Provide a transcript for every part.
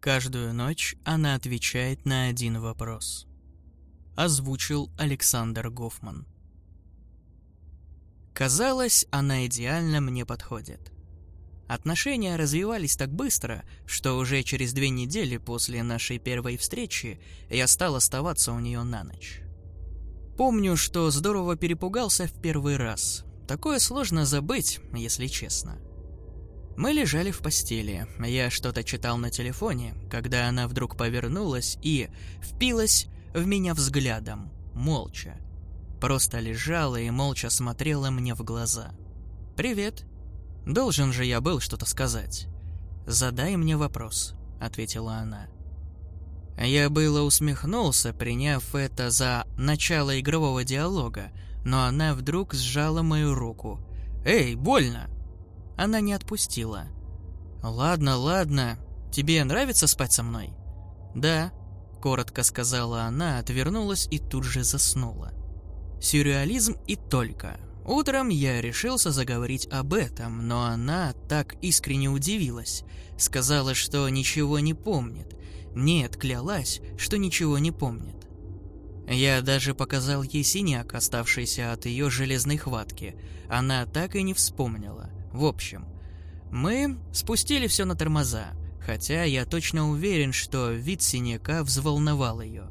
Каждую ночь она отвечает на один вопрос. Озвучил Александр Гофман. Казалось, она идеально мне подходит. Отношения развивались так быстро, что уже через две недели после нашей первой встречи я стал оставаться у нее на ночь. Помню, что здорово перепугался в первый раз. Такое сложно забыть, если честно. Мы лежали в постели. Я что-то читал на телефоне, когда она вдруг повернулась и впилась в меня взглядом, молча. Просто лежала и молча смотрела мне в глаза. «Привет. Должен же я был что-то сказать. Задай мне вопрос», — ответила она. Я было усмехнулся, приняв это за начало игрового диалога, но она вдруг сжала мою руку. «Эй, больно!» Она не отпустила. «Ладно, ладно. Тебе нравится спать со мной?» «Да», — коротко сказала она, отвернулась и тут же заснула. Сюрреализм и только. Утром я решился заговорить об этом, но она так искренне удивилась. Сказала, что ничего не помнит. Нет, клялась, что ничего не помнит. Я даже показал ей синяк, оставшийся от ее железной хватки. Она так и не вспомнила. В общем, мы спустили все на тормоза, хотя я точно уверен, что вид синяка взволновал ее.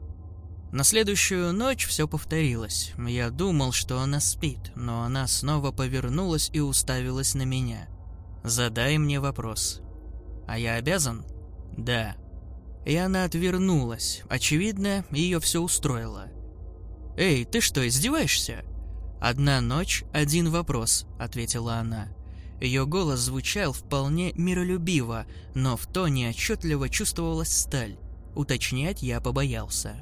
На следующую ночь все повторилось. Я думал, что она спит, но она снова повернулась и уставилась на меня. «Задай мне вопрос». «А я обязан?» «Да». И она отвернулась. Очевидно, ее все устроило. «Эй, ты что, издеваешься?» «Одна ночь, один вопрос», — ответила она. Ее голос звучал вполне миролюбиво, но в тоне отчетливо чувствовалась сталь. Уточнять я побоялся.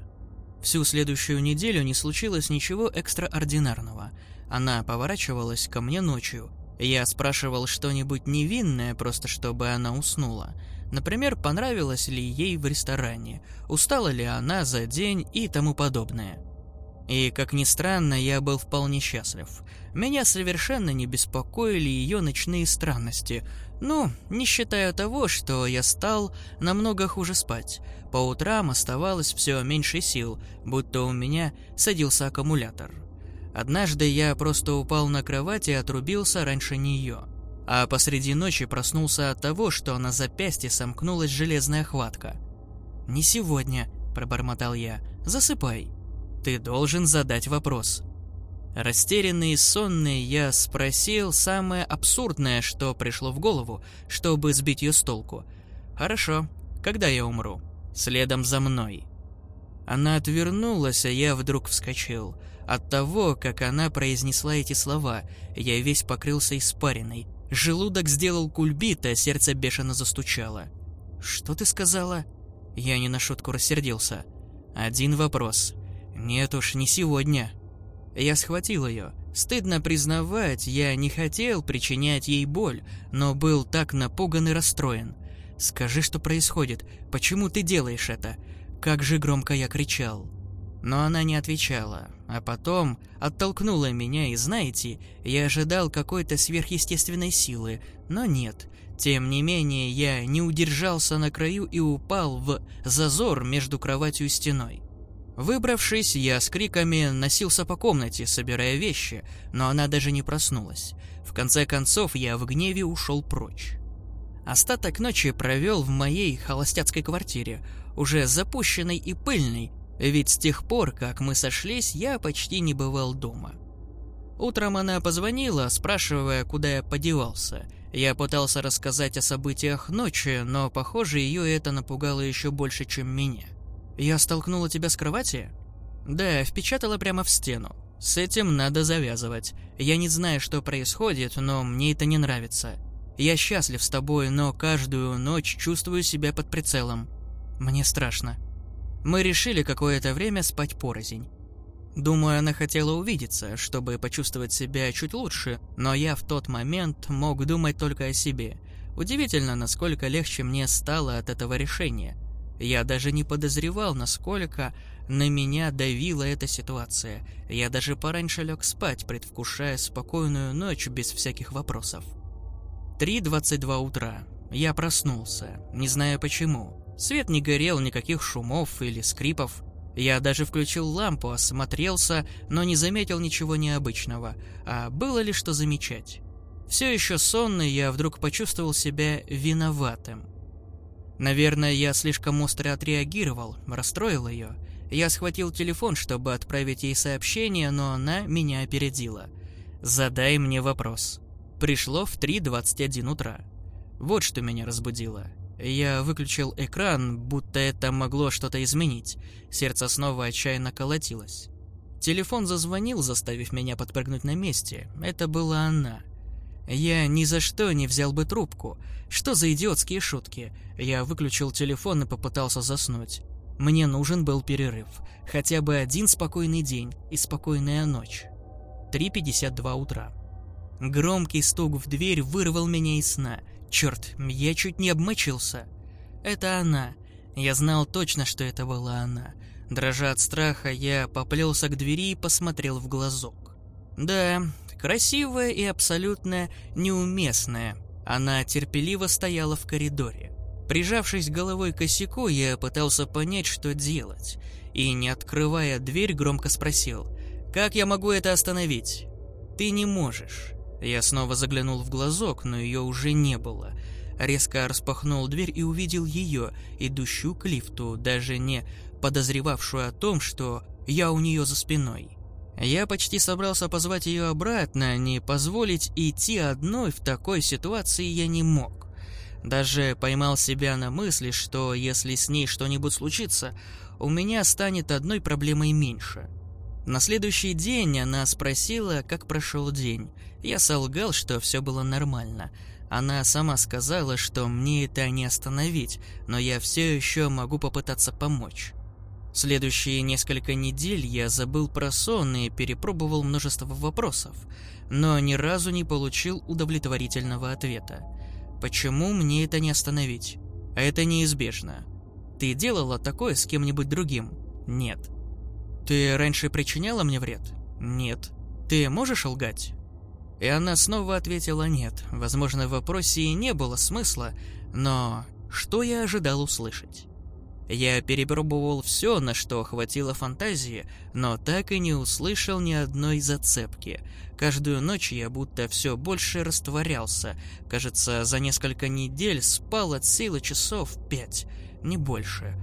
Всю следующую неделю не случилось ничего экстраординарного. Она поворачивалась ко мне ночью. Я спрашивал что-нибудь невинное, просто чтобы она уснула. Например, понравилось ли ей в ресторане, устала ли она за день и тому подобное. И, как ни странно, я был вполне счастлив. Меня совершенно не беспокоили ее ночные странности. Ну, не считая того, что я стал намного хуже спать. По утрам оставалось все меньше сил, будто у меня садился аккумулятор. Однажды я просто упал на кровать и отрубился раньше нее. А посреди ночи проснулся от того, что на запястье сомкнулась железная хватка. «Не сегодня», – пробормотал я. «Засыпай». Ты должен задать вопрос. Растерянный и сонный, я спросил самое абсурдное, что пришло в голову, чтобы сбить ее с толку. «Хорошо. Когда я умру?» «Следом за мной». Она отвернулась, а я вдруг вскочил. От того, как она произнесла эти слова, я весь покрылся испариной. Желудок сделал кульбит, а сердце бешено застучало. «Что ты сказала?» Я не на шутку рассердился. «Один вопрос. Нет уж, не сегодня. Я схватил ее. Стыдно признавать, я не хотел причинять ей боль, но был так напуган и расстроен. «Скажи, что происходит. Почему ты делаешь это?» Как же громко я кричал. Но она не отвечала, а потом оттолкнула меня, и знаете, я ожидал какой-то сверхъестественной силы, но нет. Тем не менее, я не удержался на краю и упал в зазор между кроватью и стеной. Выбравшись, я с криками носился по комнате, собирая вещи, но она даже не проснулась. В конце концов, я в гневе ушел прочь. Остаток ночи провел в моей холостяцкой квартире, уже запущенной и пыльной, ведь с тех пор, как мы сошлись, я почти не бывал дома. Утром она позвонила, спрашивая, куда я подевался. Я пытался рассказать о событиях ночи, но, похоже, ее это напугало еще больше, чем меня. «Я столкнула тебя с кровати?» «Да, впечатала прямо в стену. С этим надо завязывать. Я не знаю, что происходит, но мне это не нравится. Я счастлив с тобой, но каждую ночь чувствую себя под прицелом. Мне страшно». Мы решили какое-то время спать порознь. Думаю, она хотела увидеться, чтобы почувствовать себя чуть лучше, но я в тот момент мог думать только о себе. Удивительно, насколько легче мне стало от этого решения – я даже не подозревал, насколько на меня давила эта ситуация. Я даже пораньше лег спать, предвкушая спокойную ночь без всяких вопросов. 3.22 утра. Я проснулся, не знаю почему. Свет не горел, никаких шумов или скрипов. Я даже включил лампу, осмотрелся, но не заметил ничего необычного, а было ли что замечать. Все еще сонный, я вдруг почувствовал себя виноватым. Наверное, я слишком остро отреагировал, расстроил ее. Я схватил телефон, чтобы отправить ей сообщение, но она меня опередила. «Задай мне вопрос». Пришло в 3.21 утра. Вот что меня разбудило. Я выключил экран, будто это могло что-то изменить. Сердце снова отчаянно колотилось. Телефон зазвонил, заставив меня подпрыгнуть на месте. Это была она. Я ни за что не взял бы трубку. Что за идиотские шутки? Я выключил телефон и попытался заснуть. Мне нужен был перерыв. Хотя бы один спокойный день и спокойная ночь. 3.52 утра. Громкий стук в дверь вырвал меня из сна. Черт, я чуть не обмочился. Это она. Я знал точно, что это была она. Дрожа от страха, я поплелся к двери и посмотрел в глазок. Да, красивая и абсолютно неуместная. Она терпеливо стояла в коридоре. Прижавшись головой к косяку, я пытался понять, что делать. И, не открывая дверь, громко спросил, «Как я могу это остановить?» «Ты не можешь». Я снова заглянул в глазок, но ее уже не было. Резко распахнул дверь и увидел ее, идущую к лифту, даже не подозревавшую о том, что я у нее за спиной. Я почти собрался позвать ее обратно, не позволить идти одной в такой ситуации я не мог. Даже поймал себя на мысли, что если с ней что-нибудь случится, у меня станет одной проблемой меньше. На следующий день она спросила, как прошел день. Я солгал, что все было нормально. Она сама сказала, что мне это не остановить, но я все еще могу попытаться помочь. Следующие несколько недель я забыл про сон и перепробовал множество вопросов, но ни разу не получил удовлетворительного ответа. Почему мне это не остановить? А это неизбежно. Ты делала такое с кем-нибудь другим? Нет. Ты раньше причиняла мне вред? Нет. Ты можешь лгать? И она снова ответила нет. Возможно, в вопросе и не было смысла, но что я ожидал услышать? Я перепробовал все, на что хватило фантазии, но так и не услышал ни одной зацепки. Каждую ночь я будто все больше растворялся. Кажется, за несколько недель спал от силы часов пять, не больше.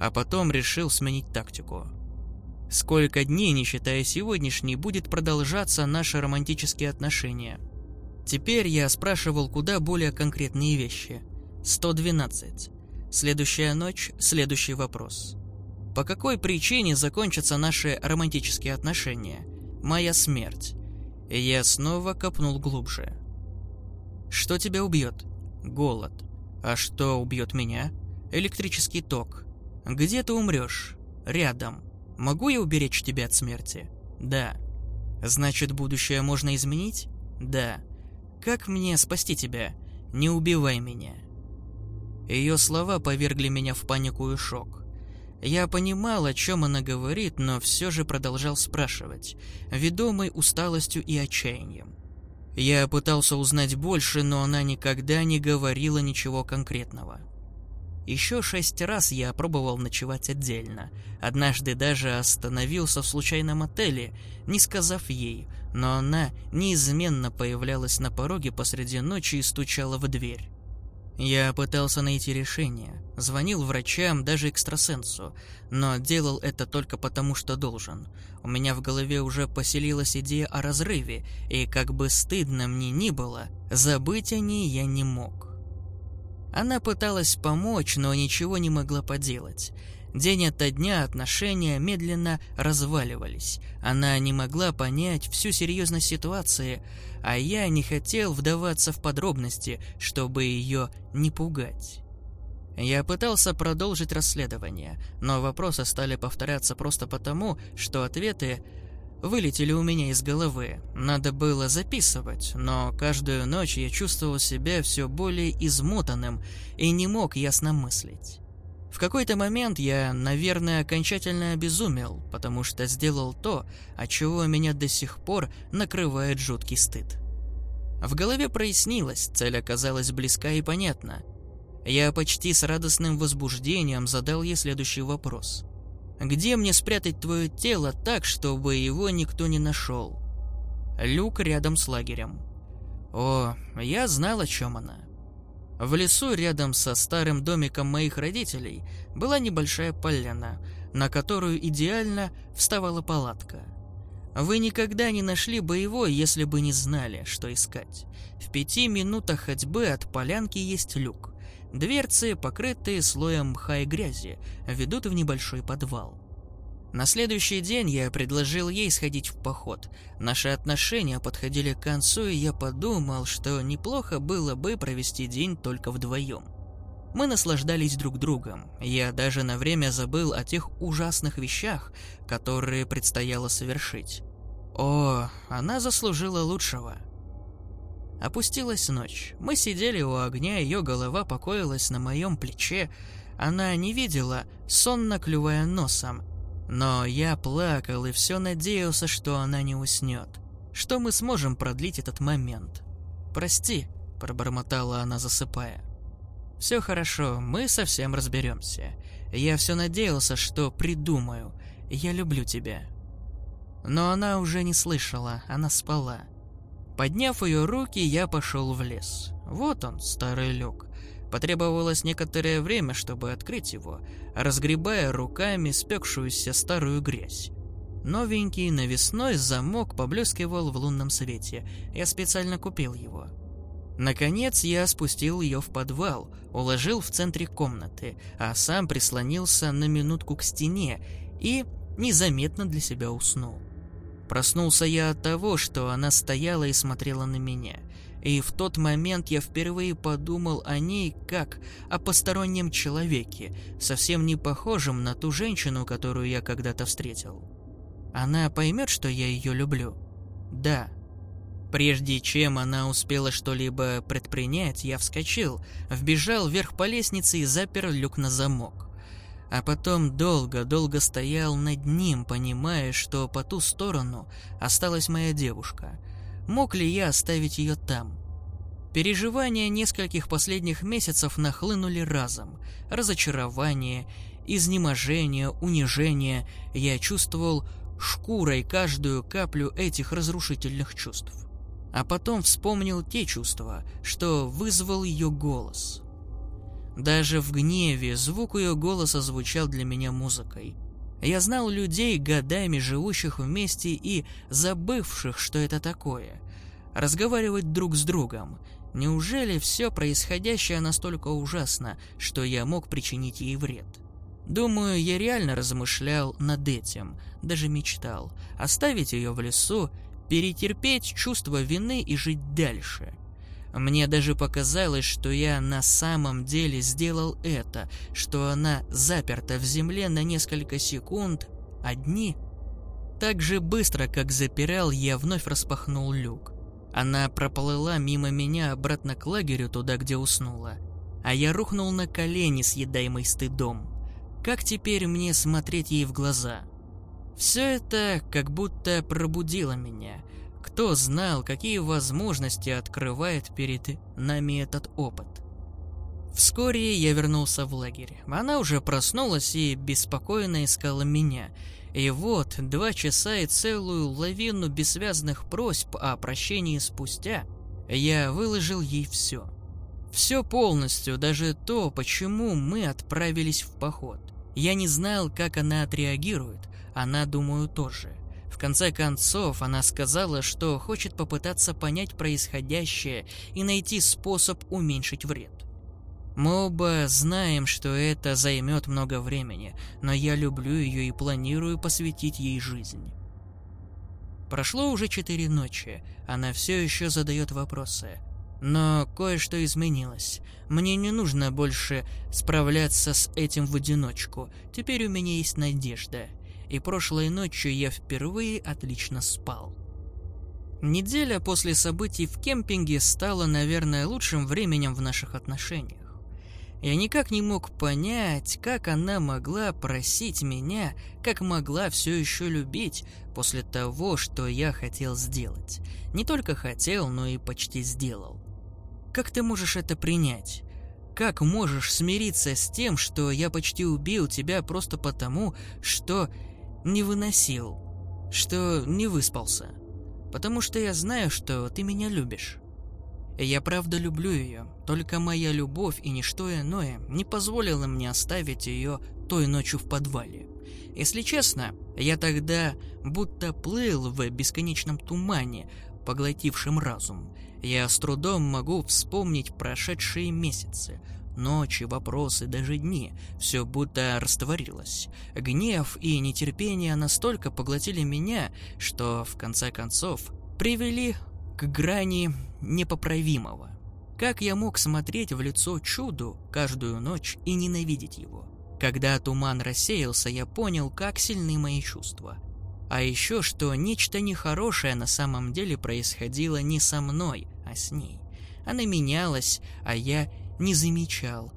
А потом решил сменить тактику. Сколько дней, не считая сегодняшней, будет продолжаться наши романтические отношения? Теперь я спрашивал куда более конкретные вещи. 112. Следующая ночь, следующий вопрос. По какой причине закончатся наши романтические отношения? Моя смерть. Я снова копнул глубже. Что тебя убьет? Голод. А что убьет меня? Электрический ток. Где ты умрешь? Рядом. Могу я уберечь тебя от смерти? Да. Значит, будущее можно изменить? Да. Как мне спасти тебя? Не убивай меня. Ее слова повергли меня в панику и шок. Я понимал, о чем она говорит, но все же продолжал спрашивать, ведомый усталостью и отчаянием. Я пытался узнать больше, но она никогда не говорила ничего конкретного. Еще шесть раз я пробовал ночевать отдельно. Однажды даже остановился в случайном отеле, не сказав ей, но она неизменно появлялась на пороге посреди ночи и стучала в дверь. Я пытался найти решение, звонил врачам, даже экстрасенсу, но делал это только потому, что должен. У меня в голове уже поселилась идея о разрыве, и как бы стыдно мне ни было, забыть о ней я не мог. Она пыталась помочь, но ничего не могла поделать. День ото дня отношения медленно разваливались. Она не могла понять всю серьезность ситуации, а я не хотел вдаваться в подробности, чтобы ее не пугать. Я пытался продолжить расследование, но вопросы стали повторяться просто потому, что ответы вылетели у меня из головы. Надо было записывать, но каждую ночь я чувствовал себя все более измотанным и не мог ясно мыслить. В какой-то момент я, наверное, окончательно обезумел, потому что сделал то, от чего меня до сих пор накрывает жуткий стыд. В голове прояснилось, цель оказалась близка и понятна. Я почти с радостным возбуждением задал ей следующий вопрос. «Где мне спрятать твое тело так, чтобы его никто не нашел?» Люк рядом с лагерем. О, я знал, о чем она. В лесу рядом со старым домиком моих родителей была небольшая поляна, на которую идеально вставала палатка. Вы никогда не нашли бы его, если бы не знали, что искать. В пяти минутах ходьбы от полянки есть люк. Дверцы, покрытые слоем мха и грязи, ведут в небольшой подвал. На следующий день я предложил ей сходить в поход. Наши отношения подходили к концу, и я подумал, что неплохо было бы провести день только вдвоем. Мы наслаждались друг другом. Я даже на время забыл о тех ужасных вещах, которые предстояло совершить. О, она заслужила лучшего. Опустилась ночь. Мы сидели у огня, ее голова покоилась на моем плече. Она не видела, сонно клювая носом, но я плакал и все надеялся, что она не уснет, что мы сможем продлить этот момент. «Прости», — пробормотала она, засыпая. «Все хорошо, мы совсем разберемся. Я все надеялся, что придумаю. Я люблю тебя». Но она уже не слышала, она спала. Подняв ее руки, я пошел в лес. Вот он, старый люк. Потребовалось некоторое время, чтобы открыть его, разгребая руками спекшуюся старую грязь. Новенький навесной замок поблескивал в лунном свете. Я специально купил его. Наконец я спустил ее в подвал, уложил в центре комнаты, а сам прислонился на минутку к стене и незаметно для себя уснул. Проснулся я от того, что она стояла и смотрела на меня – и в тот момент я впервые подумал о ней как о постороннем человеке, совсем не похожем на ту женщину, которую я когда-то встретил. Она поймет, что я ее люблю? Да. Прежде чем она успела что-либо предпринять, я вскочил, вбежал вверх по лестнице и запер люк на замок. А потом долго-долго стоял над ним, понимая, что по ту сторону осталась моя девушка — Мог ли я оставить ее там? Переживания нескольких последних месяцев нахлынули разом. Разочарование, изнеможение, унижение. Я чувствовал шкурой каждую каплю этих разрушительных чувств. А потом вспомнил те чувства, что вызвал ее голос. Даже в гневе звук ее голоса звучал для меня музыкой. Я знал людей, годами живущих вместе и забывших, что это такое. Разговаривать друг с другом. Неужели все происходящее настолько ужасно, что я мог причинить ей вред? Думаю, я реально размышлял над этим, даже мечтал. Оставить ее в лесу, перетерпеть чувство вины и жить дальше – мне даже показалось, что я на самом деле сделал это, что она заперта в земле на несколько секунд, одни. Так же быстро, как запирал, я вновь распахнул люк. Она проплыла мимо меня обратно к лагерю, туда, где уснула. А я рухнул на колени, съедаемый стыдом. Как теперь мне смотреть ей в глаза? Все это как будто пробудило меня — кто знал, какие возможности открывает перед нами этот опыт? Вскоре я вернулся в лагерь. Она уже проснулась и беспокойно искала меня. И вот, два часа и целую лавину бессвязных просьб о прощении спустя, я выложил ей все. Все полностью, даже то, почему мы отправились в поход. Я не знал, как она отреагирует, она, думаю, тоже. Конце концов, она сказала, что хочет попытаться понять происходящее и найти способ уменьшить вред. Мы оба знаем, что это займет много времени, но я люблю ее и планирую посвятить ей жизнь. Прошло уже четыре ночи, она все еще задает вопросы. Но кое-что изменилось. Мне не нужно больше справляться с этим в одиночку. Теперь у меня есть надежда и прошлой ночью я впервые отлично спал. Неделя после событий в кемпинге стала, наверное, лучшим временем в наших отношениях. Я никак не мог понять, как она могла просить меня, как могла все еще любить после того, что я хотел сделать. Не только хотел, но и почти сделал. Как ты можешь это принять? как можешь смириться с тем, что я почти убил тебя просто потому, что не выносил, что не выспался? Потому что я знаю, что ты меня любишь. Я правда люблю ее, только моя любовь и ничто иное не позволило мне оставить ее той ночью в подвале. Если честно, я тогда будто плыл в бесконечном тумане, поглотившем разум. Я с трудом могу вспомнить прошедшие месяцы, ночи, вопросы, даже дни. Все будто растворилось. Гнев и нетерпение настолько поглотили меня, что, в конце концов, привели к грани непоправимого. Как я мог смотреть в лицо чуду каждую ночь и ненавидеть его? Когда туман рассеялся, я понял, как сильны мои чувства. А еще, что нечто нехорошее на самом деле происходило не со мной, а с ней. Она менялась, а я не замечал.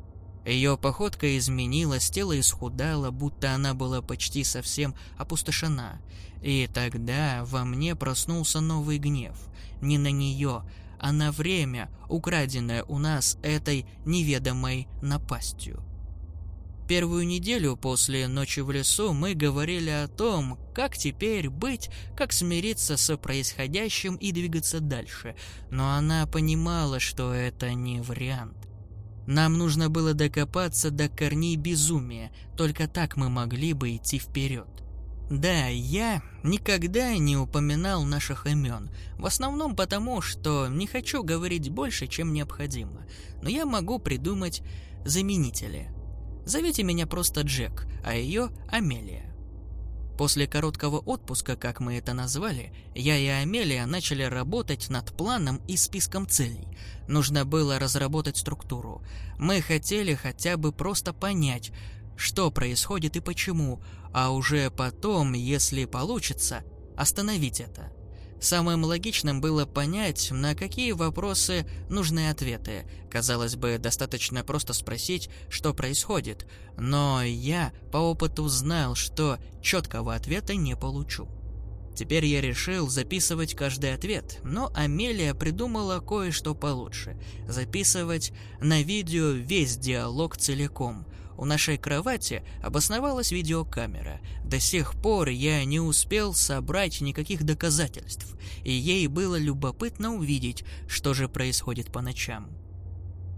Ее походка изменилась, тело исхудало, будто она была почти совсем опустошена. И тогда во мне проснулся новый гнев. Не на нее, а на время, украденное у нас этой неведомой напастью. Первую неделю после ночи в лесу мы говорили о том, как теперь быть, как смириться с происходящим и двигаться дальше, но она понимала, что это не вариант. Нам нужно было докопаться до корней безумия, только так мы могли бы идти вперед. Да, я никогда не упоминал наших имен, в основном потому, что не хочу говорить больше, чем необходимо, но я могу придумать заменители. Зовите меня просто Джек, а ее Амелия. После короткого отпуска, как мы это назвали, я и Амелия начали работать над планом и списком целей. Нужно было разработать структуру. Мы хотели хотя бы просто понять, что происходит и почему, а уже потом, если получится, остановить это. Самым логичным было понять, на какие вопросы нужны ответы. Казалось бы, достаточно просто спросить, что происходит, но я по опыту знал, что четкого ответа не получу. Теперь я решил записывать каждый ответ, но Амелия придумала кое-что получше. Записывать на видео весь диалог целиком. У нашей кровати обосновалась видеокамера. До сих пор я не успел собрать никаких доказательств, и ей было любопытно увидеть, что же происходит по ночам.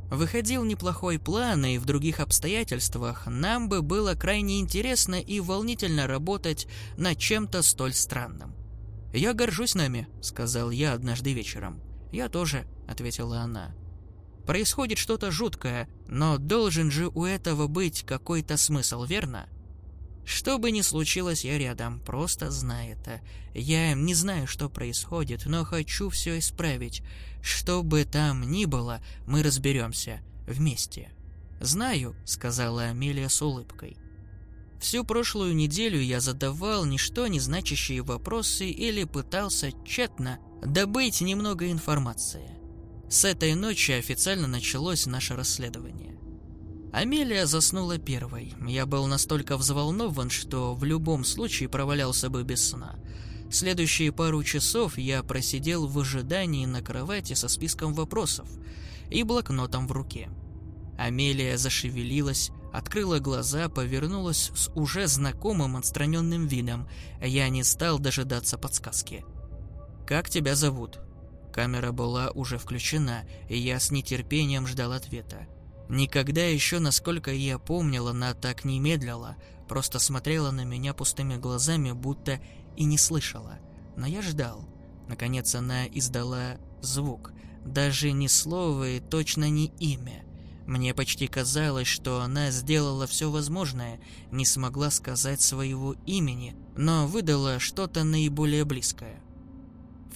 Выходил неплохой план, и в других обстоятельствах нам бы было крайне интересно и волнительно работать над чем-то столь странным. «Я горжусь нами», — сказал я однажды вечером. «Я тоже», — ответила она. Происходит что-то жуткое, но должен же у этого быть какой-то смысл, верно? Что бы ни случилось, я рядом, просто знай это. Я не знаю, что происходит, но хочу все исправить. Что бы там ни было, мы разберемся. Вместе. «Знаю», — сказала Амелия с улыбкой. Всю прошлую неделю я задавал ничто не значащие вопросы или пытался тщетно добыть немного информации. С этой ночи официально началось наше расследование. Амелия заснула первой. Я был настолько взволнован, что в любом случае провалялся бы без сна. Следующие пару часов я просидел в ожидании на кровати со списком вопросов и блокнотом в руке. Амелия зашевелилась, открыла глаза, повернулась с уже знакомым отстраненным видом. Я не стал дожидаться подсказки. «Как тебя зовут?» Камера была уже включена, и я с нетерпением ждал ответа. Никогда еще, насколько я помнил, она так не медлила, просто смотрела на меня пустыми глазами, будто и не слышала. Но я ждал. Наконец она издала звук. Даже не слово и точно не имя. Мне почти казалось, что она сделала все возможное, не смогла сказать своего имени, но выдала что-то наиболее близкое.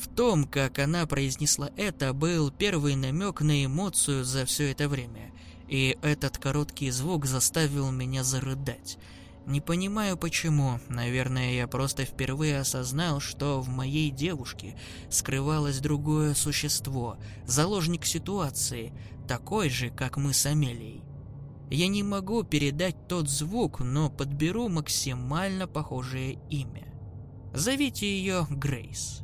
В том, как она произнесла это, был первый намек на эмоцию за все это время, и этот короткий звук заставил меня зарыдать. Не понимаю почему, наверное, я просто впервые осознал, что в моей девушке скрывалось другое существо, заложник ситуации, такой же, как мы с Амелией. Я не могу передать тот звук, но подберу максимально похожее имя. Зовите ее Грейс.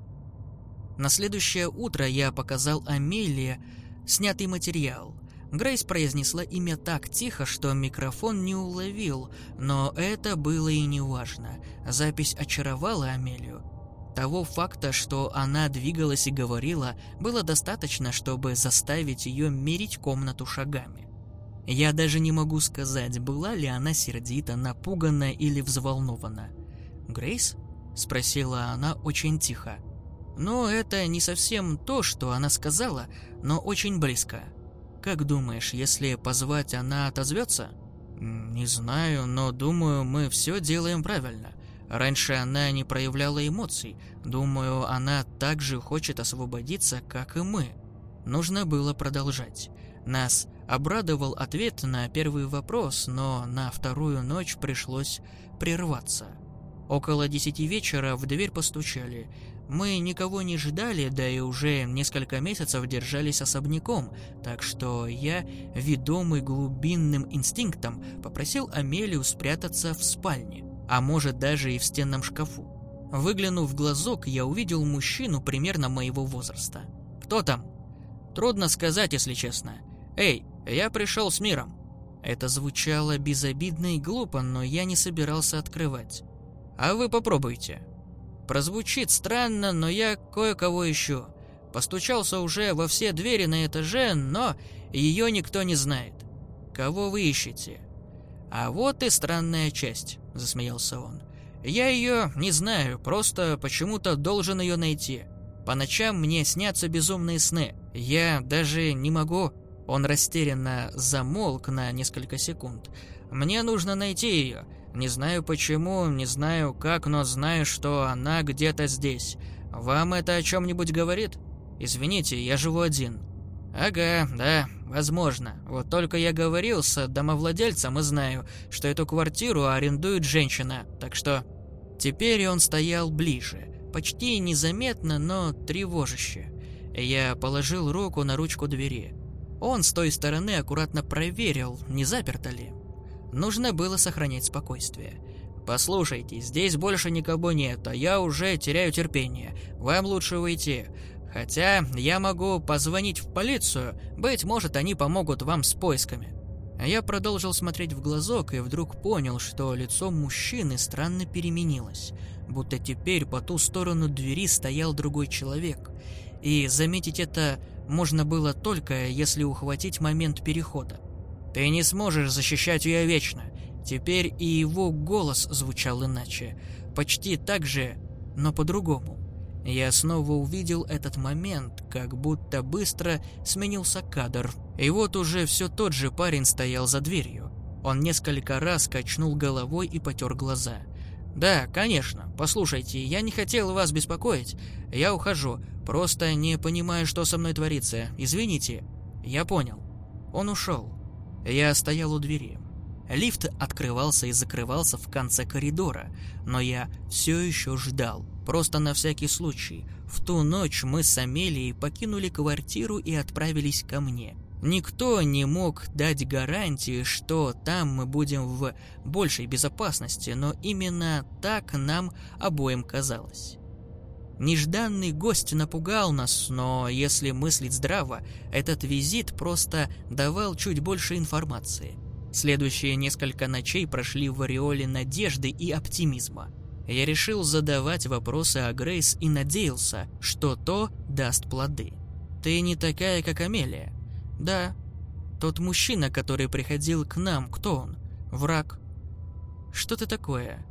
На следующее утро я показал Амелии снятый материал. Грейс произнесла имя так тихо, что микрофон не уловил, но это было и не важно. Запись очаровала Амелию. Того факта, что она двигалась и говорила, было достаточно, чтобы заставить ее мерить комнату шагами. Я даже не могу сказать, была ли она сердита, напугана или взволнована. «Грейс?» – спросила она очень тихо. Но это не совсем то, что она сказала, но очень близко. Как думаешь, если позвать, она отозвется? Не знаю, но думаю, мы все делаем правильно. Раньше она не проявляла эмоций. Думаю, она также хочет освободиться, как и мы. Нужно было продолжать. Нас обрадовал ответ на первый вопрос, но на вторую ночь пришлось прерваться. Около десяти вечера в дверь постучали. Мы никого не ждали, да и уже несколько месяцев держались особняком, так что я, ведомый глубинным инстинктом, попросил Амелию спрятаться в спальне, а может даже и в стенном шкафу. Выглянув в глазок, я увидел мужчину примерно моего возраста. «Кто там?» «Трудно сказать, если честно. Эй, я пришел с миром». Это звучало безобидно и глупо, но я не собирался открывать. «А вы попробуйте», Прозвучит странно, но я кое-кого ищу. Постучался уже во все двери на этаже, но ее никто не знает. Кого вы ищете? А вот и странная часть, засмеялся он. Я ее не знаю, просто почему-то должен ее найти. По ночам мне снятся безумные сны. Я даже не могу... Он растерянно замолк на несколько секунд. Мне нужно найти ее. Не знаю почему, не знаю как, но знаю, что она где-то здесь. Вам это о чем-нибудь говорит? Извините, я живу один. Ага, да, возможно. Вот только я говорил с домовладельцем и знаю, что эту квартиру арендует женщина, так что... Теперь он стоял ближе, почти незаметно, но тревожище. Я положил руку на ручку двери. Он с той стороны аккуратно проверил, не заперто ли. Нужно было сохранять спокойствие. «Послушайте, здесь больше никого нет, а я уже теряю терпение. Вам лучше уйти. Хотя я могу позвонить в полицию, быть может, они помогут вам с поисками». Я продолжил смотреть в глазок и вдруг понял, что лицо мужчины странно переменилось, будто теперь по ту сторону двери стоял другой человек. И заметить это можно было только, если ухватить момент перехода. Ты не сможешь защищать ее вечно. Теперь и его голос звучал иначе. Почти так же, но по-другому. Я снова увидел этот момент, как будто быстро сменился кадр. И вот уже все тот же парень стоял за дверью. Он несколько раз качнул головой и потер глаза. «Да, конечно. Послушайте, я не хотел вас беспокоить. Я ухожу. Просто не понимаю, что со мной творится. Извините». «Я понял». Он ушел. Я стоял у двери. Лифт открывался и закрывался в конце коридора, но я все еще ждал, просто на всякий случай. В ту ночь мы с Амелией покинули квартиру и отправились ко мне. Никто не мог дать гарантии, что там мы будем в большей безопасности, но именно так нам обоим казалось. Нежданный гость напугал нас, но если мыслить здраво, этот визит просто давал чуть больше информации. Следующие несколько ночей прошли в ореоле надежды и оптимизма. Я решил задавать вопросы о Грейс и надеялся, что то даст плоды. «Ты не такая, как Амелия?» «Да». «Тот мужчина, который приходил к нам, кто он?» «Враг». «Что ты такое?»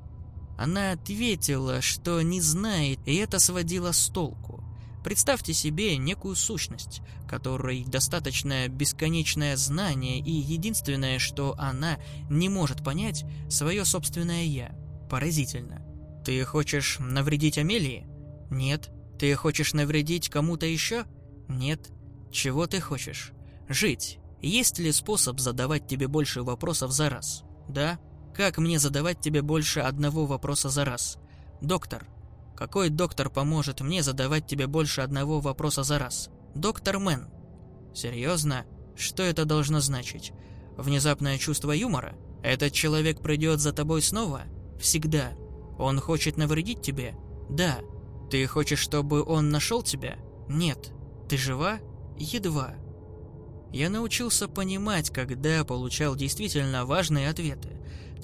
Она ответила, что не знает, и это сводило с толку. Представьте себе некую сущность, которой достаточно бесконечное знание, и единственное, что она не может понять, свое собственное «я». Поразительно. Ты хочешь навредить Амелии? Нет. Ты хочешь навредить кому-то еще? Нет. Чего ты хочешь? Жить. Есть ли способ задавать тебе больше вопросов за раз? Да. Как мне задавать тебе больше одного вопроса за раз? Доктор. Какой доктор поможет мне задавать тебе больше одного вопроса за раз? Доктор Мэн. Серьезно? Что это должно значить? Внезапное чувство юмора? Этот человек придет за тобой снова? Всегда. Он хочет навредить тебе? Да. Ты хочешь, чтобы он нашел тебя? Нет. Ты жива? Едва. Я научился понимать, когда получал действительно важные ответы.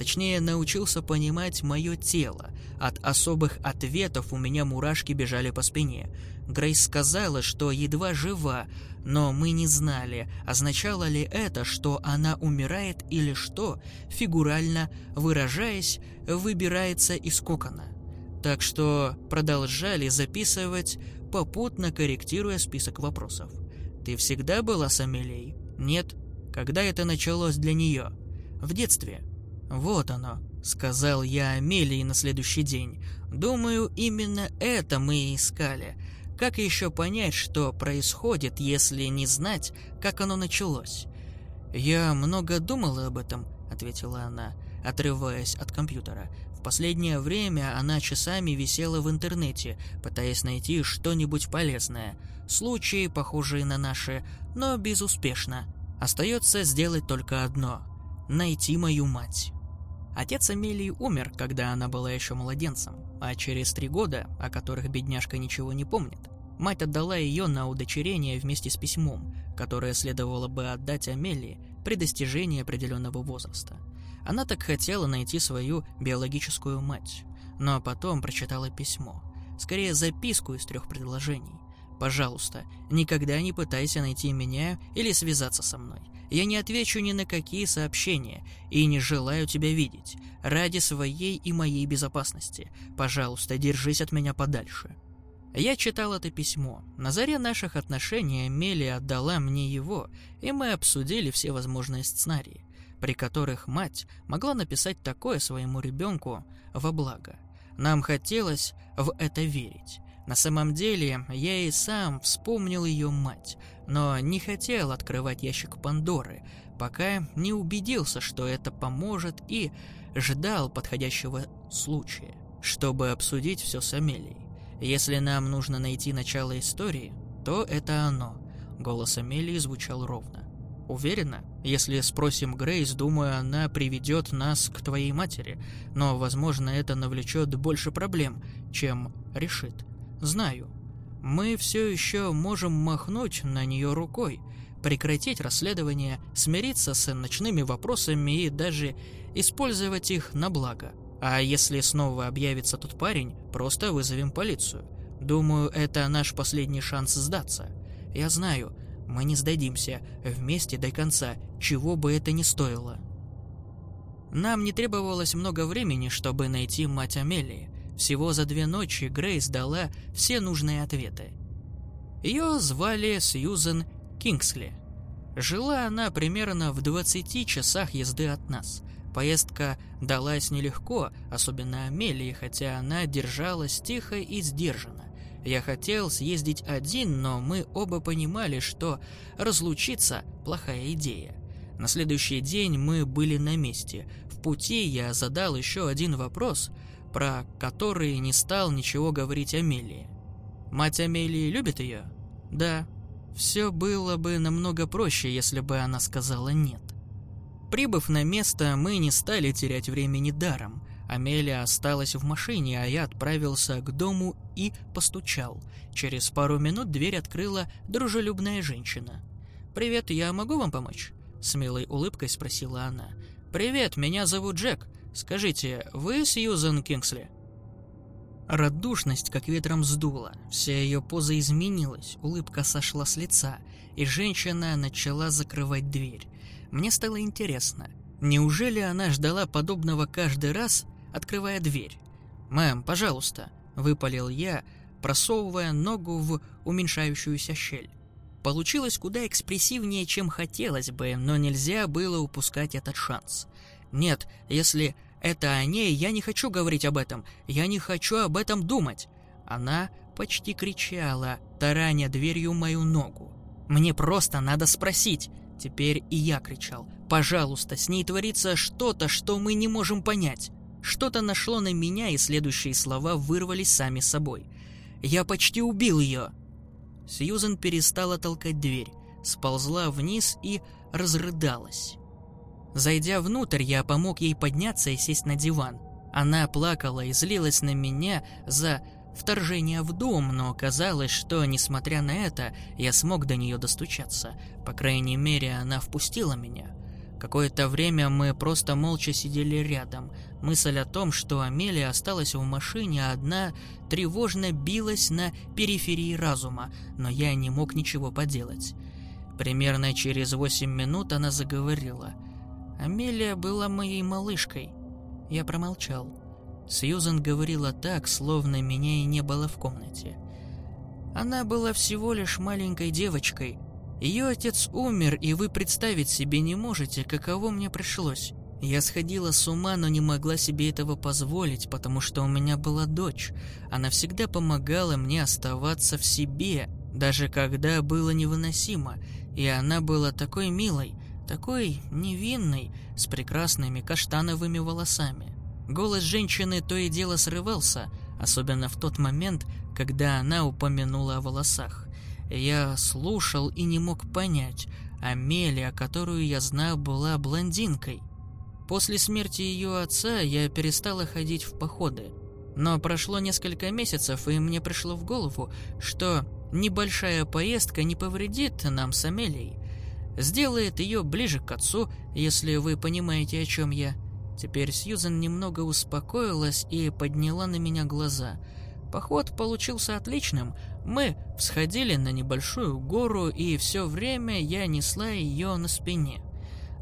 Точнее, научился понимать мое тело. От особых ответов у меня мурашки бежали по спине. Грейс сказала, что едва жива, но мы не знали, означало ли это, что она умирает или что, фигурально выражаясь, выбирается из кокона. Так что продолжали записывать, попутно корректируя список вопросов. «Ты всегда была с Амелией?» «Нет». «Когда это началось для нее?» «В детстве». «Вот оно», — сказал я Амелии на следующий день. «Думаю, именно это мы и искали. Как еще понять, что происходит, если не знать, как оно началось?» «Я много думала об этом», — ответила она, отрываясь от компьютера. В последнее время она часами висела в интернете, пытаясь найти что-нибудь полезное. Случаи, похожие на наши, но безуспешно. Остается сделать только одно — найти мою мать. Отец Амелии умер, когда она была еще младенцем, а через три года, о которых бедняжка ничего не помнит, мать отдала ее на удочерение вместе с письмом, которое следовало бы отдать Амелии при достижении определенного возраста. Она так хотела найти свою биологическую мать, но потом прочитала письмо, скорее записку из трех предложений. «Пожалуйста, никогда не пытайся найти меня или связаться со мной. Я не отвечу ни на какие сообщения и не желаю тебя видеть. Ради своей и моей безопасности. Пожалуйста, держись от меня подальше. Я читал это письмо. На заре наших отношений Амелия отдала мне его, и мы обсудили все возможные сценарии, при которых мать могла написать такое своему ребенку во благо. Нам хотелось в это верить. На самом деле, я и сам вспомнил ее мать, но не хотел открывать ящик Пандоры, пока не убедился, что это поможет, и ждал подходящего случая, чтобы обсудить все с Амелией. Если нам нужно найти начало истории, то это оно. Голос Амелии звучал ровно. Уверена? Если спросим Грейс, думаю, она приведет нас к твоей матери, но, возможно, это навлечет больше проблем, чем решит. Знаю. Мы все еще можем махнуть на нее рукой, прекратить расследование, смириться с ночными вопросами и даже использовать их на благо. А если снова объявится тот парень, просто вызовем полицию. Думаю, это наш последний шанс сдаться. Я знаю, мы не сдадимся вместе до конца, чего бы это ни стоило. Нам не требовалось много времени, чтобы найти мать Амелии. Всего за две ночи Грейс дала все нужные ответы. Ее звали Сьюзен Кингсли. Жила она примерно в 20 часах езды от нас. Поездка далась нелегко, особенно Амелии, хотя она держалась тихо и сдержанно. Я хотел съездить один, но мы оба понимали, что разлучиться – плохая идея. На следующий день мы были на месте. В пути я задал еще один вопрос – про которые не стал ничего говорить Амелии. Мать Амелии любит ее? Да. Все было бы намного проще, если бы она сказала «нет». Прибыв на место, мы не стали терять времени даром. Амелия осталась в машине, а я отправился к дому и постучал. Через пару минут дверь открыла дружелюбная женщина. «Привет, я могу вам помочь?» С милой улыбкой спросила она. «Привет, меня зовут Джек. Скажите, вы Сьюзен Кингсли?» Радушность как ветром сдула, вся ее поза изменилась, улыбка сошла с лица, и женщина начала закрывать дверь. Мне стало интересно, неужели она ждала подобного каждый раз, открывая дверь? «Мэм, пожалуйста», — выпалил я, просовывая ногу в уменьшающуюся щель. Получилось куда экспрессивнее, чем хотелось бы, но нельзя было упускать этот шанс. Нет, если это о ней, я не хочу говорить об этом. Я не хочу об этом думать. Она почти кричала, тараня дверью мою ногу. Мне просто надо спросить. Теперь и я кричал. Пожалуйста, с ней творится что-то, что мы не можем понять. Что-то нашло на меня, и следующие слова вырвались сами собой. Я почти убил ее. Сьюзен перестала толкать дверь, сползла вниз и разрыдалась. Зайдя внутрь, я помог ей подняться и сесть на диван. Она плакала и злилась на меня за вторжения в дом, но казалось, что, несмотря на это, я смог до нее достучаться. По крайней мере, она впустила меня. Какое-то время мы просто молча сидели рядом. Мысль о том, что Амелия осталась в машине одна, тревожно билась на периферии разума, но я не мог ничего поделать. Примерно через восемь минут она заговорила. Амелия была моей малышкой. Я промолчал. Сьюзан говорила так, словно меня и не было в комнате. Она была всего лишь маленькой девочкой. Ее отец умер, и вы представить себе не можете, каково мне пришлось. Я сходила с ума, но не могла себе этого позволить, потому что у меня была дочь. Она всегда помогала мне оставаться в себе, даже когда было невыносимо. И она была такой милой, такой невинной, с прекрасными каштановыми волосами. Голос женщины то и дело срывался, особенно в тот момент, когда она упомянула о волосах. Я слушал и не мог понять, Амелия, которую я знал, была блондинкой. После смерти ее отца я перестала ходить в походы. Но прошло несколько месяцев, и мне пришло в голову, что небольшая поездка не повредит нам с Амелией. Сделает ее ближе к отцу, если вы понимаете, о чем я. Теперь Сьюзен немного успокоилась и подняла на меня глаза. Поход получился отличным. Мы всходили на небольшую гору, и все время я несла ее на спине.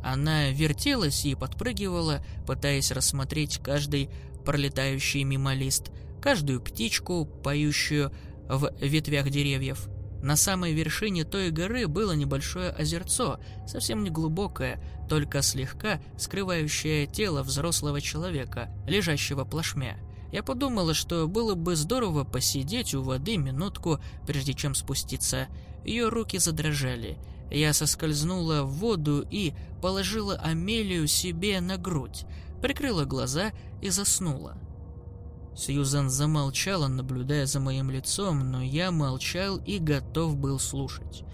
Она вертелась и подпрыгивала, пытаясь рассмотреть каждый пролетающий мимо лист, каждую птичку, поющую в ветвях деревьев. На самой вершине той горы было небольшое озерцо, совсем не глубокое, только слегка скрывающее тело взрослого человека, лежащего плашмя. Я подумала, что было бы здорово посидеть у воды минутку, прежде чем спуститься. Ее руки задрожали. Я соскользнула в воду и положила Амелию себе на грудь, прикрыла глаза и заснула. Сьюзан замолчала, наблюдая за моим лицом, но я молчал и готов был слушать.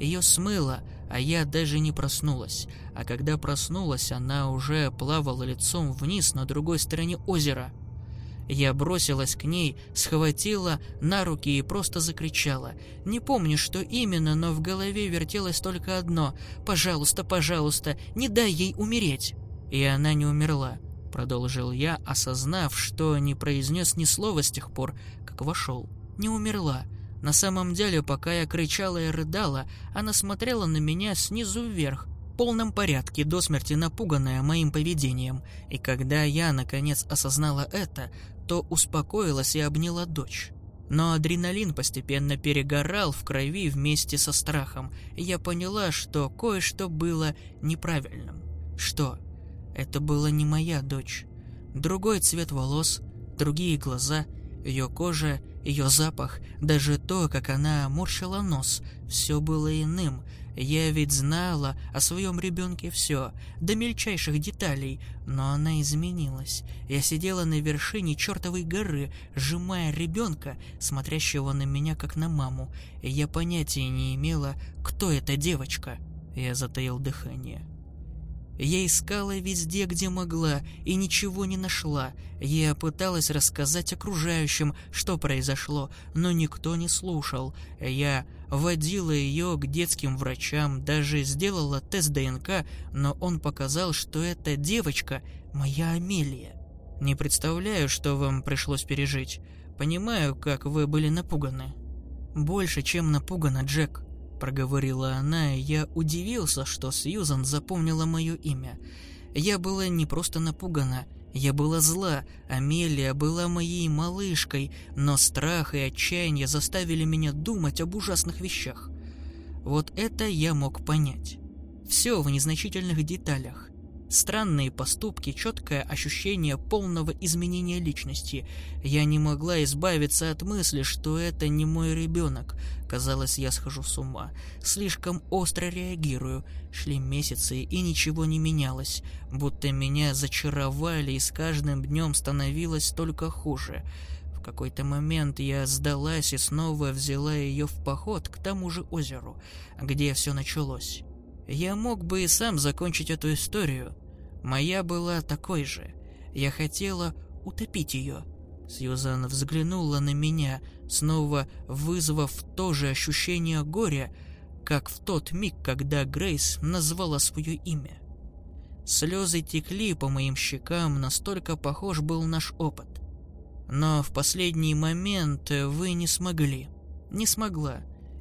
Ее смыло, а я даже не проснулась. А когда проснулась, она уже плавала лицом вниз на другой стороне озера. Я бросилась к ней, схватила на руки и просто закричала. Не помню, что именно, но в голове вертелось только одно «Пожалуйста, пожалуйста, не дай ей умереть!» И она не умерла продолжил я, осознав, что не произнес ни слова с тех пор, как вошел. Не умерла. На самом деле, пока я кричала и рыдала, она смотрела на меня снизу вверх, в полном порядке, до смерти напуганная моим поведением. И когда я, наконец, осознала это, то успокоилась и обняла дочь. Но адреналин постепенно перегорал в крови вместе со страхом, и я поняла, что кое-что было неправильным. Что? Это была не моя дочь. Другой цвет волос, другие глаза, ее кожа, ее запах, даже то, как она морщила нос, все было иным. Я ведь знала о своем ребенке все, до мельчайших деталей, но она изменилась. Я сидела на вершине чертовой горы, сжимая ребенка, смотрящего на меня как на маму, я понятия не имела, кто эта девочка. Я затаил дыхание. Я искала везде, где могла, и ничего не нашла. Я пыталась рассказать окружающим, что произошло, но никто не слушал. Я водила ее к детским врачам, даже сделала тест ДНК, но он показал, что эта девочка – моя Амелия. Не представляю, что вам пришлось пережить. Понимаю, как вы были напуганы. Больше, чем напугана, Джек проговорила она, и я удивился, что Сьюзан запомнила мое имя. Я была не просто напугана, я была зла, Амелия была моей малышкой, но страх и отчаяние заставили меня думать об ужасных вещах. Вот это я мог понять. Все в незначительных деталях. Странные поступки, четкое ощущение полного изменения личности. Я не могла избавиться от мысли, что это не мой ребенок. Казалось, я схожу с ума. Слишком остро реагирую. Шли месяцы, и ничего не менялось. Будто меня зачаровали, и с каждым днем становилось только хуже. В какой-то момент я сдалась и снова взяла ее в поход к тому же озеру, где все началось. Я мог бы и сам закончить эту историю, Моя была такой же. Я хотела утопить ее. Сьюзан взглянула на меня, снова вызвав то же ощущение горя, как в тот миг, когда Грейс назвала свое имя. Слезы текли по моим щекам, настолько похож был наш опыт. Но в последний момент вы не смогли. Не смогла.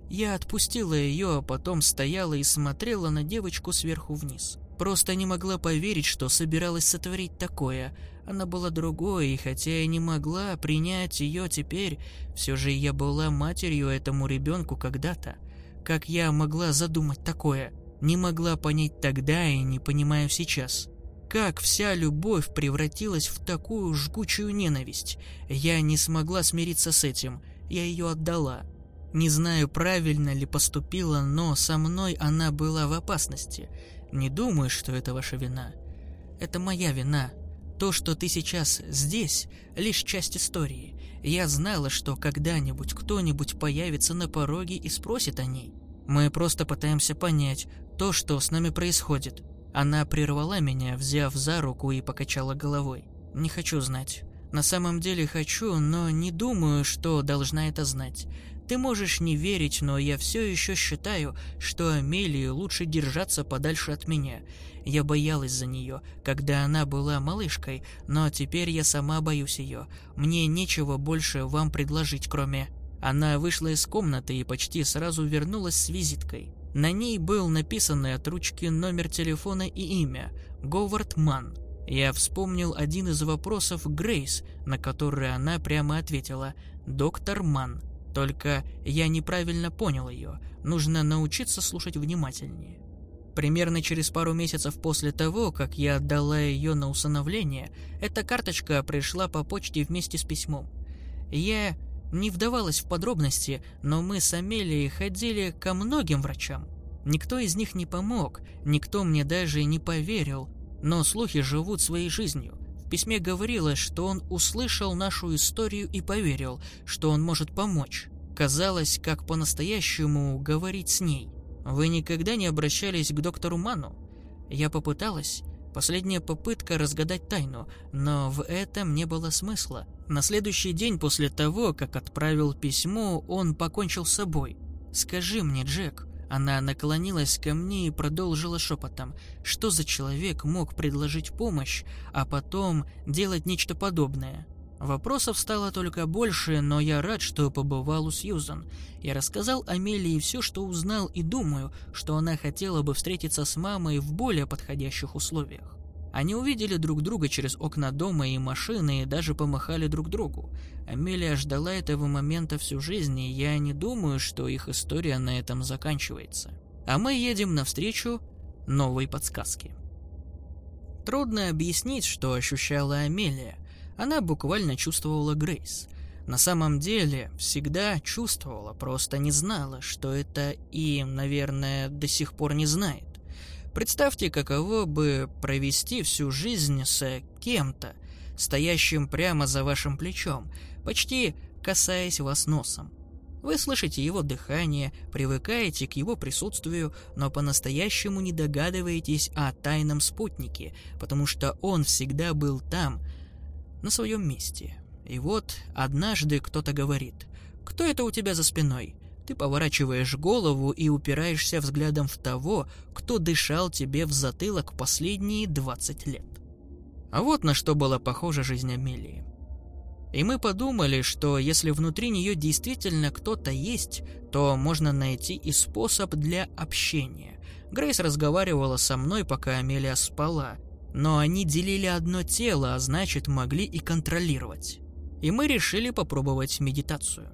Я отпустила ее, а потом стояла и смотрела на девочку сверху вниз. Просто не могла поверить, что собиралась сотворить такое. Она была другой, и хотя я не могла принять ее теперь, все же я была матерью этому ребенку когда-то. Как я могла задумать такое? Не могла понять тогда и не понимаю сейчас. Как вся любовь превратилась в такую жгучую ненависть? Я не смогла смириться с этим. Я ее отдала. Не знаю, правильно ли поступила, но со мной она была в опасности. Не думаю, что это ваша вина. Это моя вина. То, что ты сейчас здесь, лишь часть истории. Я знала, что когда-нибудь кто-нибудь появится на пороге и спросит о ней. Мы просто пытаемся понять то, что с нами происходит. Она прервала меня, взяв за руку и покачала головой. Не хочу знать. На самом деле хочу, но не думаю, что должна это знать. Ты можешь не верить, но я все еще считаю, что Амелии лучше держаться подальше от меня. Я боялась за нее, когда она была малышкой, но теперь я сама боюсь ее. Мне нечего больше вам предложить, кроме... Она вышла из комнаты и почти сразу вернулась с визиткой. На ней был написанный от ручки номер телефона и имя – Говард Манн. Я вспомнил один из вопросов Грейс, на который она прямо ответила «Доктор Манн». Только я неправильно понял ее. Нужно научиться слушать внимательнее. Примерно через пару месяцев после того, как я отдала ее на усыновление, эта карточка пришла по почте вместе с письмом. Я не вдавалась в подробности, но мы с Амелией ходили ко многим врачам. Никто из них не помог, никто мне даже не поверил, но слухи живут своей жизнью. Письме говорилось, что он услышал нашу историю и поверил, что он может помочь. Казалось, как по-настоящему говорить с ней. Вы никогда не обращались к доктору Ману? Я попыталась. Последняя попытка разгадать тайну, но в этом не было смысла. На следующий день после того, как отправил письмо, он покончил с собой. «Скажи мне, Джек, она наклонилась ко мне и продолжила шепотом, что за человек мог предложить помощь, а потом делать нечто подобное. Вопросов стало только больше, но я рад, что побывал у Сьюзан. Я рассказал Амелии все, что узнал, и думаю, что она хотела бы встретиться с мамой в более подходящих условиях. Они увидели друг друга через окна дома и машины и даже помахали друг другу. Амелия ждала этого момента всю жизнь, и я не думаю, что их история на этом заканчивается. А мы едем навстречу новой подсказке. Трудно объяснить, что ощущала Амелия. Она буквально чувствовала Грейс. На самом деле, всегда чувствовала, просто не знала, что это и, наверное, до сих пор не знает. Представьте, каково бы провести всю жизнь с кем-то, стоящим прямо за вашим плечом, почти касаясь вас носом. Вы слышите его дыхание, привыкаете к его присутствию, но по-настоящему не догадываетесь о тайном спутнике, потому что он всегда был там, на своем месте. И вот однажды кто-то говорит, «Кто это у тебя за спиной?» Ты поворачиваешь голову и упираешься взглядом в того, кто дышал тебе в затылок последние 20 лет. А вот на что была похожа жизнь Амелии. И мы подумали, что если внутри нее действительно кто-то есть, то можно найти и способ для общения. Грейс разговаривала со мной, пока Амелия спала, но они делили одно тело, а значит могли и контролировать. И мы решили попробовать медитацию.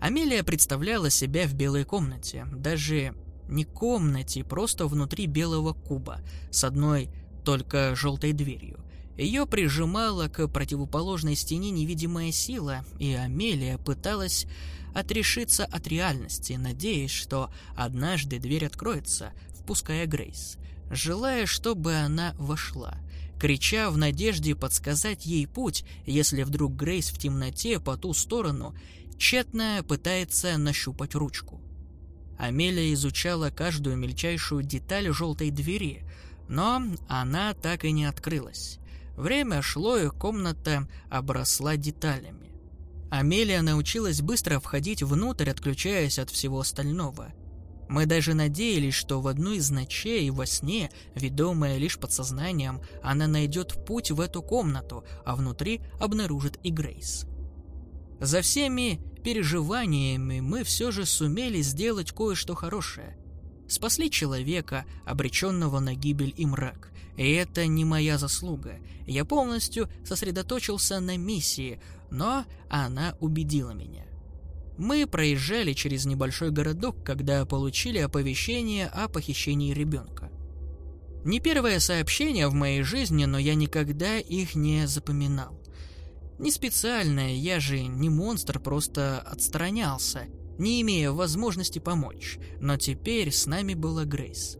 Амелия представляла себя в белой комнате, даже не комнате, просто внутри белого куба, с одной только желтой дверью. Ее прижимала к противоположной стене невидимая сила, и Амелия пыталась отрешиться от реальности, надеясь, что однажды дверь откроется, впуская Грейс, желая, чтобы она вошла, крича в надежде подсказать ей путь, если вдруг Грейс в темноте по ту сторону тщетно пытается нащупать ручку. Амелия изучала каждую мельчайшую деталь желтой двери, но она так и не открылась. Время шло, и комната обросла деталями. Амелия научилась быстро входить внутрь, отключаясь от всего остального. Мы даже надеялись, что в одну из ночей во сне, ведомая лишь подсознанием, она найдет путь в эту комнату, а внутри обнаружит и Грейс. За всеми переживаниями мы все же сумели сделать кое-что хорошее. Спасли человека, обреченного на гибель и мрак. И это не моя заслуга. Я полностью сосредоточился на миссии, но она убедила меня. Мы проезжали через небольшой городок, когда получили оповещение о похищении ребенка. Не первое сообщение в моей жизни, но я никогда их не запоминал. Не специально, я же не монстр, просто отстранялся, не имея возможности помочь. Но теперь с нами была Грейс.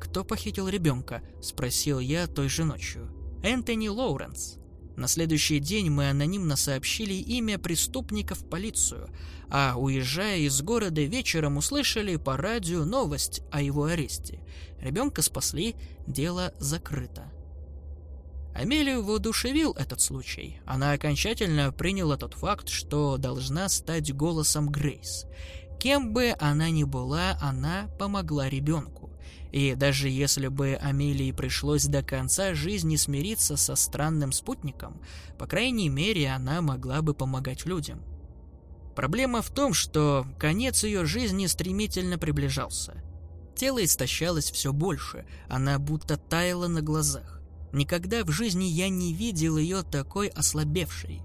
«Кто похитил ребенка?» – спросил я той же ночью. «Энтони Лоуренс». На следующий день мы анонимно сообщили имя преступника в полицию, а уезжая из города вечером услышали по радио новость о его аресте. Ребенка спасли, дело закрыто. Амелию воодушевил этот случай. Она окончательно приняла тот факт, что должна стать голосом Грейс. Кем бы она ни была, она помогла ребенку. И даже если бы Амелии пришлось до конца жизни смириться со странным спутником, по крайней мере, она могла бы помогать людям. Проблема в том, что конец ее жизни стремительно приближался. Тело истощалось все больше, она будто таяла на глазах. Никогда в жизни я не видел ее такой ослабевшей.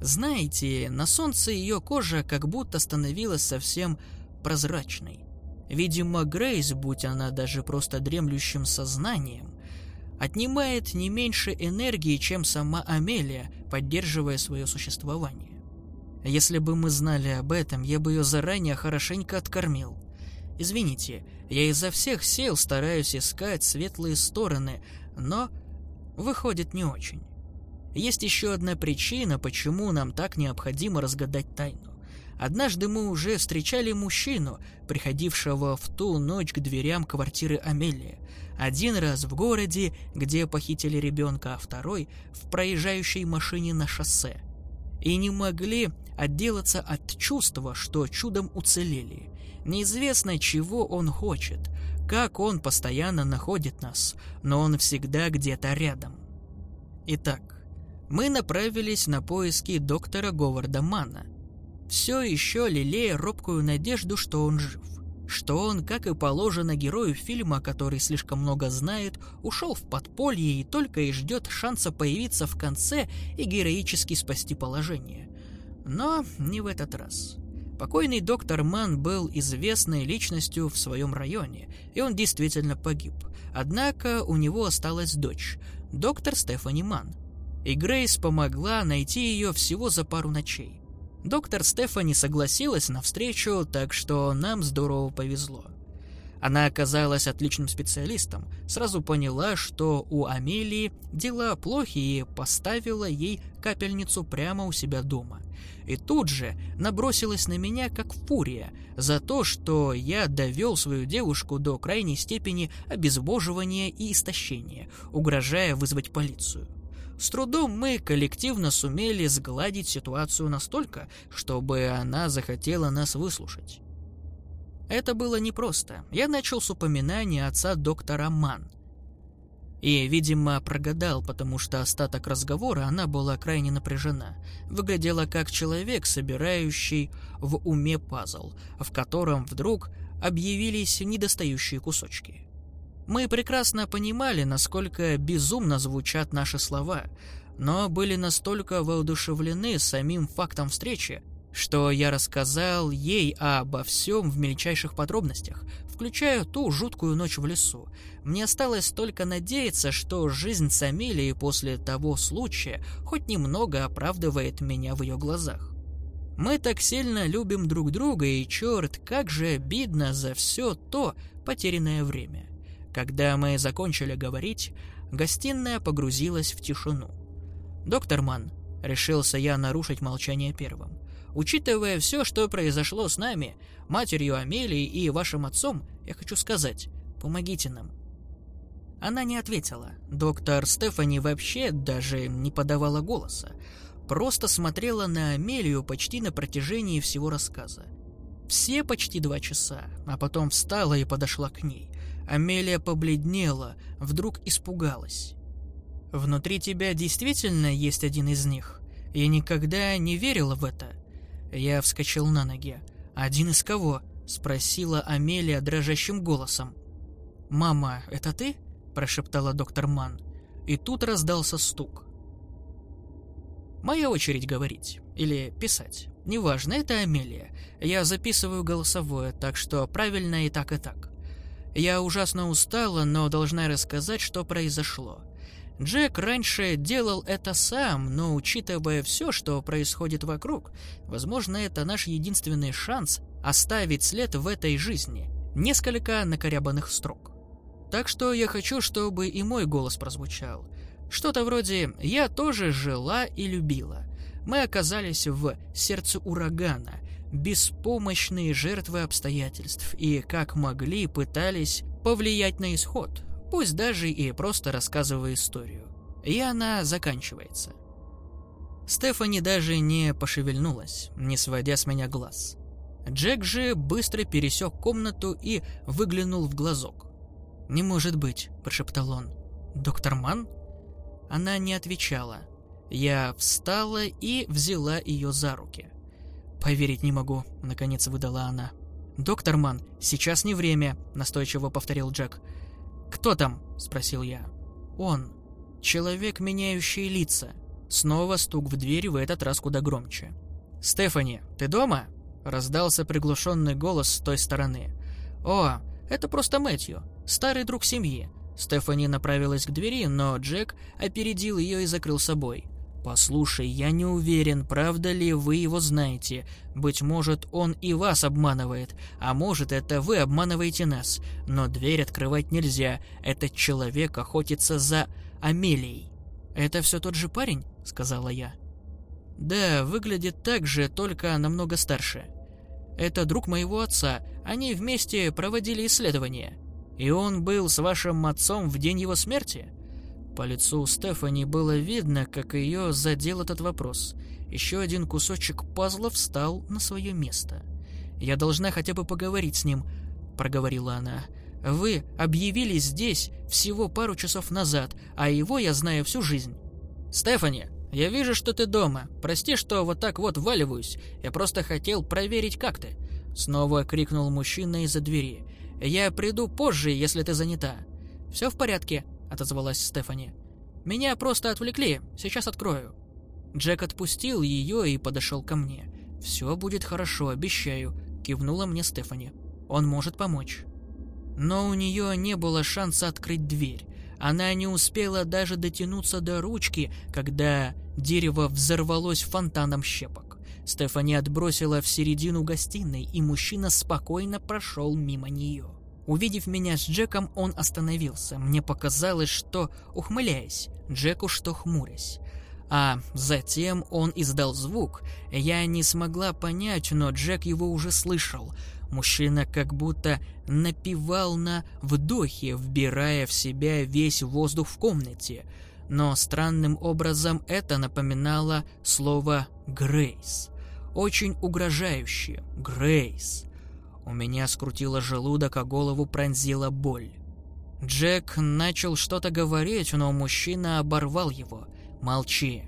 Знаете, на солнце ее кожа как будто становилась совсем прозрачной. Видимо, Грейс, будь она даже просто дремлющим сознанием, отнимает не меньше энергии, чем сама Амелия, поддерживая свое существование. Если бы мы знали об этом, я бы ее заранее хорошенько откормил. Извините, я изо всех сил стараюсь искать светлые стороны, но Выходит, не очень. Есть еще одна причина, почему нам так необходимо разгадать тайну. Однажды мы уже встречали мужчину, приходившего в ту ночь к дверям квартиры Амелии. Один раз в городе, где похитили ребенка, а второй — в проезжающей машине на шоссе. И не могли отделаться от чувства, что чудом уцелели. Неизвестно, чего он хочет, как он постоянно находит нас, но он всегда где-то рядом. Итак, мы направились на поиски доктора Говарда Мана. Все еще лелея робкую надежду, что он жив. Что он, как и положено герою фильма, который слишком много знает, ушел в подполье и только и ждет шанса появиться в конце и героически спасти положение. Но не в этот раз. Покойный доктор Ман был известной личностью в своем районе, и он действительно погиб. Однако у него осталась дочь, доктор Стефани Ман. И Грейс помогла найти ее всего за пару ночей. Доктор Стефани согласилась на встречу, так что нам здорово повезло. Она оказалась отличным специалистом, сразу поняла, что у Амелии дела плохи и поставила ей капельницу прямо у себя дома. И тут же набросилась на меня как фурия за то, что я довел свою девушку до крайней степени обезвоживания и истощения, угрожая вызвать полицию. С трудом мы коллективно сумели сгладить ситуацию настолько, чтобы она захотела нас выслушать. Это было непросто. Я начал с упоминания отца доктора Ман. И, видимо, прогадал, потому что остаток разговора она была крайне напряжена. Выглядела как человек, собирающий в уме пазл, в котором вдруг объявились недостающие кусочки. Мы прекрасно понимали, насколько безумно звучат наши слова, но были настолько воодушевлены самим фактом встречи, что я рассказал ей обо всем в мельчайших подробностях, включая ту жуткую ночь в лесу. Мне осталось только надеяться, что жизнь с Амелией после того случая хоть немного оправдывает меня в ее глазах. Мы так сильно любим друг друга, и черт, как же обидно за все то потерянное время. Когда мы закончили говорить, гостиная погрузилась в тишину. «Доктор Ман», — решился я нарушить молчание первым, Учитывая все, что произошло с нами, матерью Амелии и вашим отцом, я хочу сказать, помогите нам. Она не ответила. Доктор Стефани вообще даже не подавала голоса. Просто смотрела на Амелию почти на протяжении всего рассказа. Все почти два часа, а потом встала и подошла к ней. Амелия побледнела, вдруг испугалась. «Внутри тебя действительно есть один из них? Я никогда не верила в это». Я вскочил на ноги. «Один из кого?» — спросила Амелия дрожащим голосом. «Мама, это ты?» — прошептала доктор Ман. И тут раздался стук. Моя очередь говорить. Или писать. Неважно, это Амелия. Я записываю голосовое, так что правильно и так, и так. Я ужасно устала, но должна рассказать, что произошло. Джек раньше делал это сам, но учитывая все, что происходит вокруг, возможно, это наш единственный шанс оставить след в этой жизни. Несколько накорябанных строк. Так что я хочу, чтобы и мой голос прозвучал. Что-то вроде «Я тоже жила и любила». Мы оказались в сердце урагана, беспомощные жертвы обстоятельств и, как могли, пытались повлиять на исход, пусть даже и просто рассказывая историю. И она заканчивается. Стефани даже не пошевельнулась, не сводя с меня глаз. Джек же быстро пересек комнату и выглянул в глазок. «Не может быть», – прошептал он. «Доктор Ман?» Она не отвечала. Я встала и взяла ее за руки. «Поверить не могу», — наконец выдала она. «Доктор Ман, сейчас не время», — настойчиво повторил Джек. «Кто там?» — спросил я. «Он. Человек, меняющий лица». Снова стук в дверь, в этот раз куда громче. «Стефани, ты дома?» — раздался приглушенный голос с той стороны. «О, это просто Мэтью, старый друг семьи. Стефани направилась к двери, но Джек опередил ее и закрыл собой. «Послушай, я не уверен, правда ли вы его знаете. Быть может, он и вас обманывает, а может, это вы обманываете нас. Но дверь открывать нельзя, этот человек охотится за Амелией». «Это все тот же парень?» — сказала я. «Да, выглядит так же, только намного старше. Это друг моего отца, они вместе проводили исследования». И он был с вашим отцом в день его смерти? По лицу Стефани было видно, как ее задел этот вопрос. Еще один кусочек пазла встал на свое место. «Я должна хотя бы поговорить с ним», — проговорила она. «Вы объявились здесь всего пару часов назад, а его я знаю всю жизнь». «Стефани, я вижу, что ты дома. Прости, что вот так вот валиваюсь. Я просто хотел проверить, как ты». Снова крикнул мужчина из-за двери. «Я приду позже, если ты занята». «Все в порядке», — отозвалась Стефани. «Меня просто отвлекли, сейчас открою». Джек отпустил ее и подошел ко мне. «Все будет хорошо, обещаю», — кивнула мне Стефани. «Он может помочь». Но у нее не было шанса открыть дверь. Она не успела даже дотянуться до ручки, когда дерево взорвалось фонтаном щепок. Стефани отбросила в середину гостиной, и мужчина спокойно прошел мимо нее. Увидев меня с Джеком, он остановился. Мне показалось, что, ухмыляясь, Джеку что хмурясь. А затем он издал звук. Я не смогла понять, но Джек его уже слышал. Мужчина как будто напевал на вдохе, вбирая в себя весь воздух в комнате. Но странным образом это напоминало слово «Грейс» очень угрожающе. Грейс. У меня скрутило желудок, а голову пронзила боль. Джек начал что-то говорить, но мужчина оборвал его. «Молчи».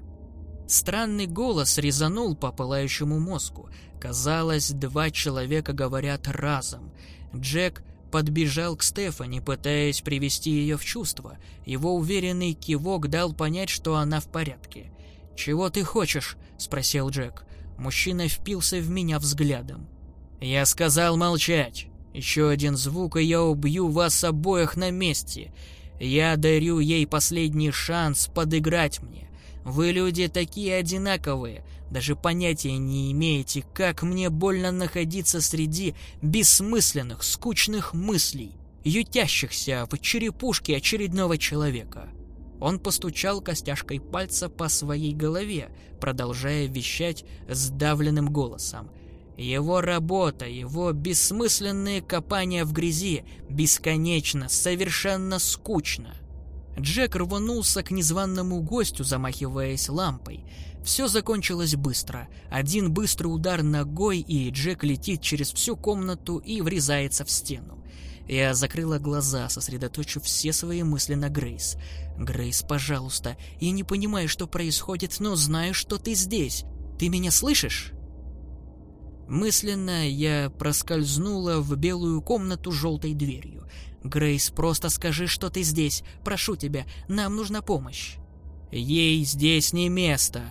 Странный голос резанул по пылающему мозгу. Казалось, два человека говорят разом. Джек подбежал к Стефани, пытаясь привести ее в чувство. Его уверенный кивок дал понять, что она в порядке. «Чего ты хочешь?» – спросил Джек. Мужчина впился в меня взглядом. «Я сказал молчать. Еще один звук, и я убью вас обоих на месте. Я дарю ей последний шанс подыграть мне. Вы люди такие одинаковые, даже понятия не имеете, как мне больно находиться среди бессмысленных, скучных мыслей, ютящихся в черепушке очередного человека. Он постучал костяшкой пальца по своей голове, продолжая вещать сдавленным голосом. Его работа, его бессмысленные копания в грязи бесконечно, совершенно скучно. Джек рванулся к незваному гостю, замахиваясь лампой. Все закончилось быстро. Один быстрый удар ногой, и Джек летит через всю комнату и врезается в стену. Я закрыла глаза, сосредоточив все свои мысли на Грейс. «Грейс, пожалуйста, я не понимаю, что происходит, но знаю, что ты здесь. Ты меня слышишь?» Мысленно я проскользнула в белую комнату желтой дверью. «Грейс, просто скажи, что ты здесь. Прошу тебя, нам нужна помощь». «Ей здесь не место»,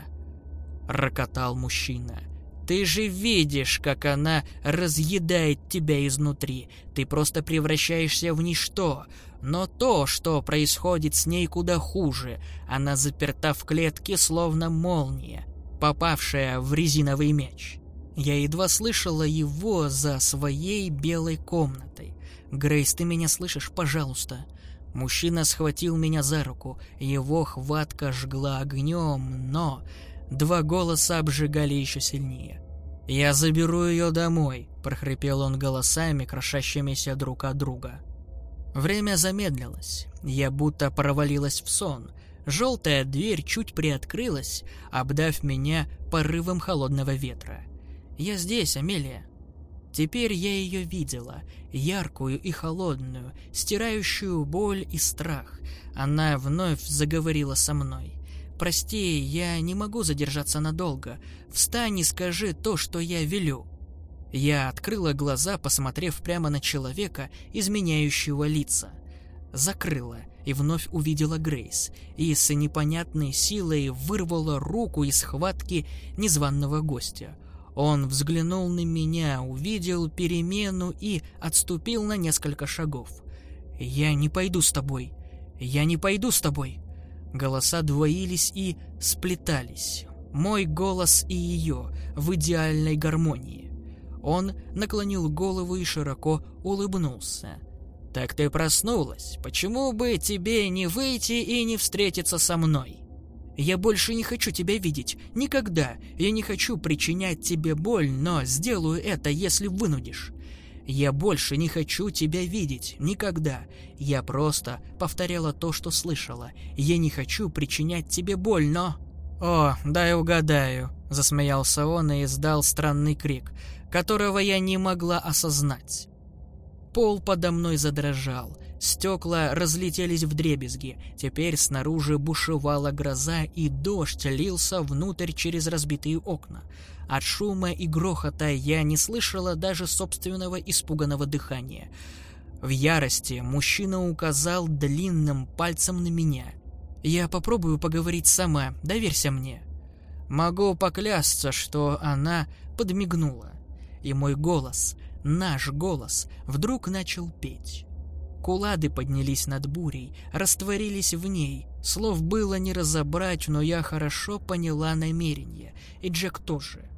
— рокотал мужчина. «Ты же видишь, как она разъедает тебя изнутри. Ты просто превращаешься в ничто. Но то, что происходит с ней куда хуже. Она заперта в клетке, словно молния, попавшая в резиновый мяч». Я едва слышала его за своей белой комнатой. «Грейс, ты меня слышишь? Пожалуйста!» Мужчина схватил меня за руку. Его хватка жгла огнем, но... Два голоса обжигали еще сильнее. «Я заберу ее домой», — прохрипел он голосами, крошащимися друг от друга. Время замедлилось. Я будто провалилась в сон. Желтая дверь чуть приоткрылась, обдав меня порывом холодного ветра. «Я здесь, Амелия». Теперь я ее видела, яркую и холодную, стирающую боль и страх. Она вновь заговорила со мной. «Прости, я не могу задержаться надолго. Встань и скажи то, что я велю». Я открыла глаза, посмотрев прямо на человека, изменяющего лица. Закрыла и вновь увидела Грейс, и с непонятной силой вырвала руку из схватки незваного гостя. Он взглянул на меня, увидел перемену и отступил на несколько шагов. «Я не пойду с тобой! Я не пойду с тобой!» Голоса двоились и сплетались. Мой голос и ее в идеальной гармонии. Он наклонил голову и широко улыбнулся. «Так ты проснулась. Почему бы тебе не выйти и не встретиться со мной?» Я больше не хочу тебя видеть. Никогда. Я не хочу причинять тебе боль, но сделаю это, если вынудишь. Я больше не хочу тебя видеть. Никогда. Я просто повторяла то, что слышала. Я не хочу причинять тебе боль, но... «О, дай угадаю», — засмеялся он и издал странный крик, которого я не могла осознать. Пол подо мной задрожал. Стекла разлетелись в дребезги. Теперь снаружи бушевала гроза, и дождь лился внутрь через разбитые окна. От шума и грохота я не слышала даже собственного испуганного дыхания. В ярости мужчина указал длинным пальцем на меня. «Я попробую поговорить сама, доверься мне». Могу поклясться, что она подмигнула. И мой голос, наш голос, вдруг начал петь. Кулады поднялись над бурей, растворились в ней. Слов было не разобрать, но я хорошо поняла намерение. И Джек тоже.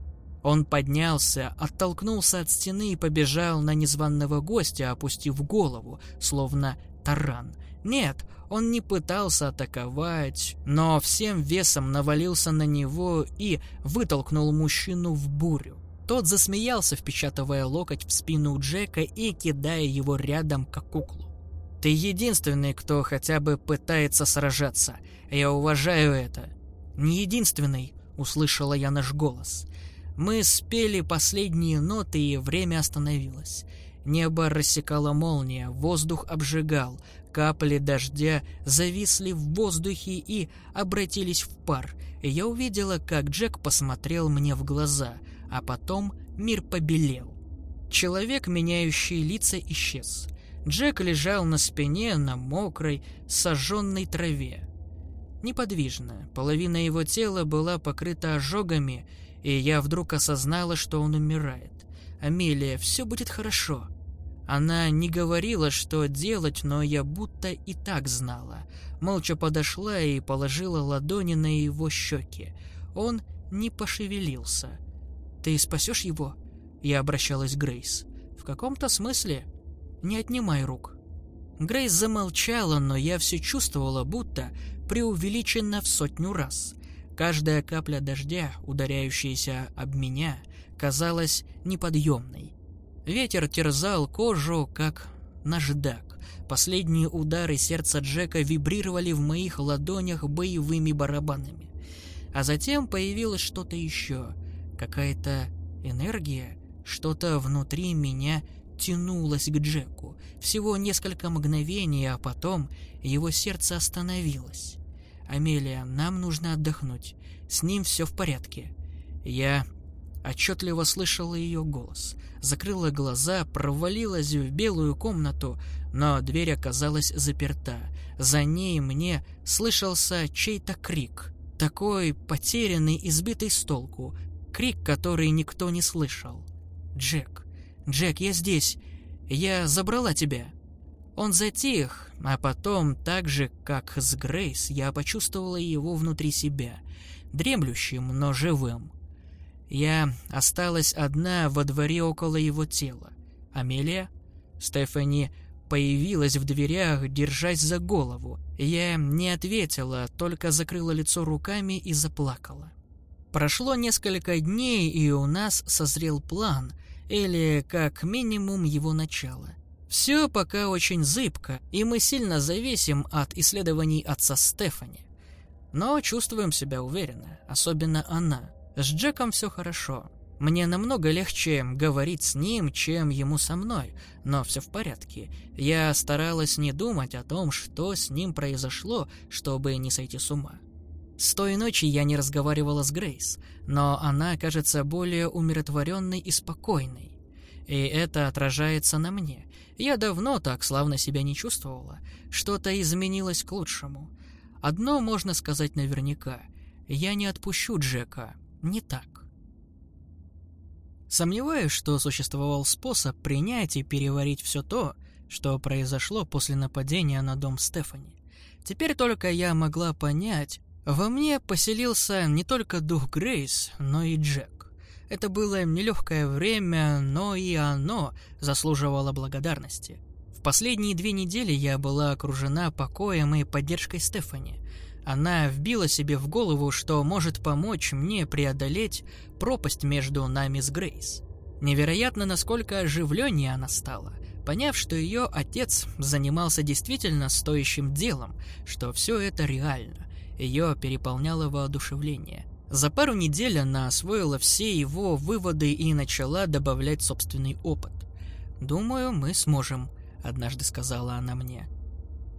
Он поднялся, оттолкнулся от стены и побежал на незваного гостя, опустив голову, словно таран. Нет, он не пытался атаковать, но всем весом навалился на него и вытолкнул мужчину в бурю. Тот засмеялся, впечатывая локоть в спину Джека и кидая его рядом, как куклу. Ты единственный, кто хотя бы пытается сражаться. Я уважаю это. Не единственный, услышала я наш голос. Мы спели последние ноты, и время остановилось. Небо рассекала молния, воздух обжигал, капли дождя зависли в воздухе и обратились в пар. Я увидела, как Джек посмотрел мне в глаза, а потом мир побелел. Человек, меняющий лица, исчез. Джек лежал на спине на мокрой, сожженной траве. Неподвижно, половина его тела была покрыта ожогами, и я вдруг осознала, что он умирает. «Амелия, все будет хорошо». Она не говорила, что делать, но я будто и так знала. Молча подошла и положила ладони на его щеки. Он не пошевелился. «Ты спасешь его?» Я обращалась к Грейс. «В каком-то смысле не отнимай рук». Грейс замолчала, но я все чувствовала, будто преувеличенно в сотню раз. Каждая капля дождя, ударяющаяся об меня, казалась неподъемной. Ветер терзал кожу, как наждак. Последние удары сердца Джека вибрировали в моих ладонях боевыми барабанами. А затем появилось что-то еще. Какая-то энергия, что-то внутри меня тянулось к Джеку. Всего несколько мгновений, а потом его сердце остановилось. «Амелия, нам нужно отдохнуть. С ним все в порядке». Я отчетливо слышала ее голос. Закрыла глаза, провалилась в белую комнату, но дверь оказалась заперта. За ней мне слышался чей-то крик. Такой потерянный, избитый с толку. Крик, который никто не слышал. «Джек! Джек, я здесь! Я забрала тебя!» Он затих, а потом, так же, как с Грейс, я почувствовала его внутри себя, дремлющим, но живым. Я осталась одна во дворе около его тела. Амелия? Стефани появилась в дверях, держась за голову. Я не ответила, только закрыла лицо руками и заплакала. Прошло несколько дней, и у нас созрел план, или как минимум его начало. Все пока очень зыбко, и мы сильно зависим от исследований отца Стефани. Но чувствуем себя уверенно, особенно она. С Джеком все хорошо. Мне намного легче говорить с ним, чем ему со мной, но все в порядке. Я старалась не думать о том, что с ним произошло, чтобы не сойти с ума. С той ночи я не разговаривала с Грейс, но она кажется более умиротворенной и спокойной. И это отражается на мне. Я давно так славно себя не чувствовала. Что-то изменилось к лучшему. Одно можно сказать наверняка. Я не отпущу Джека. Не так. Сомневаюсь, что существовал способ принять и переварить все то, что произошло после нападения на дом Стефани. Теперь только я могла понять, во мне поселился не только дух Грейс, но и Джек. Это было нелегкое время, но и оно заслуживало благодарности. В последние две недели я была окружена покоем и поддержкой Стефани. Она вбила себе в голову, что может помочь мне преодолеть пропасть между нами с Грейс. Невероятно, насколько оживленнее она стала, поняв, что ее отец занимался действительно стоящим делом, что все это реально. Ее переполняло воодушевление. За пару недель она освоила все его выводы и начала добавлять собственный опыт. «Думаю, мы сможем», — однажды сказала она мне.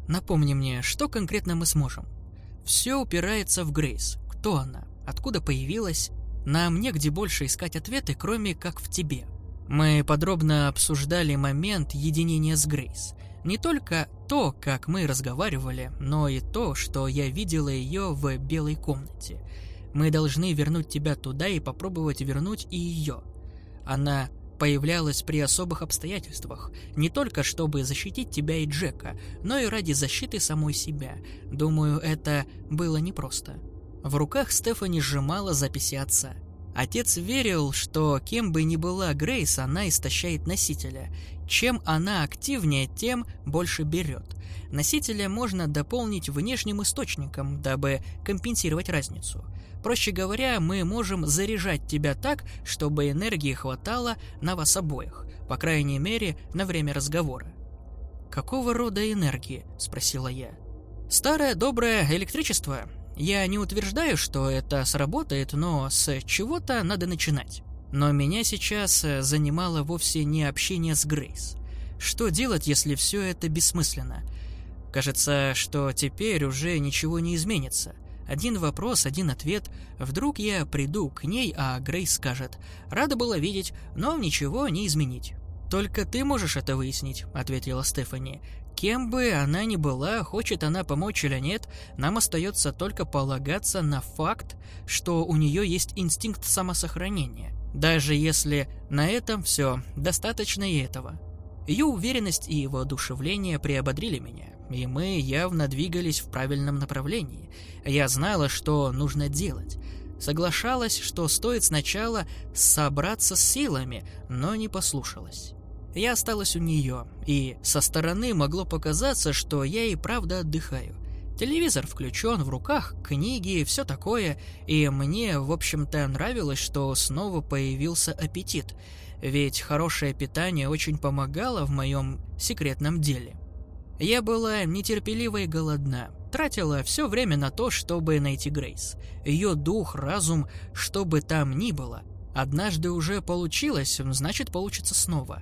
«Напомни мне, что конкретно мы сможем?» «Все упирается в Грейс. Кто она? Откуда появилась? Нам негде больше искать ответы, кроме как в тебе». Мы подробно обсуждали момент единения с Грейс. Не только то, как мы разговаривали, но и то, что я видела ее в белой комнате — мы должны вернуть тебя туда и попробовать вернуть и ее. Она появлялась при особых обстоятельствах, не только чтобы защитить тебя и Джека, но и ради защиты самой себя. Думаю, это было непросто. В руках Стефани сжимала записи отца. Отец верил, что кем бы ни была Грейс, она истощает носителя. Чем она активнее, тем больше берет. Носителя можно дополнить внешним источником, дабы компенсировать разницу. Проще говоря, мы можем заряжать тебя так, чтобы энергии хватало на вас обоих, по крайней мере, на время разговора. «Какого рода энергии?» – спросила я. «Старое доброе электричество. Я не утверждаю, что это сработает, но с чего-то надо начинать. Но меня сейчас занимало вовсе не общение с Грейс. Что делать, если все это бессмысленно? Кажется, что теперь уже ничего не изменится. Один вопрос, один ответ. Вдруг я приду к ней, а Грейс скажет «Рада была видеть, но ничего не изменить». «Только ты можешь это выяснить», — ответила Стефани. «Кем бы она ни была, хочет она помочь или нет, нам остается только полагаться на факт, что у нее есть инстинкт самосохранения. Даже если на этом все, достаточно и этого». Ее уверенность и воодушевление приободрили меня и мы явно двигались в правильном направлении. Я знала, что нужно делать. Соглашалась, что стоит сначала собраться с силами, но не послушалась. Я осталась у нее, и со стороны могло показаться, что я и правда отдыхаю. Телевизор включен, в руках книги, все такое, и мне, в общем-то, нравилось, что снова появился аппетит, ведь хорошее питание очень помогало в моем секретном деле. Я была нетерпелива и голодна, тратила все время на то, чтобы найти Грейс. Ее дух, разум, что бы там ни было. Однажды уже получилось, значит, получится снова.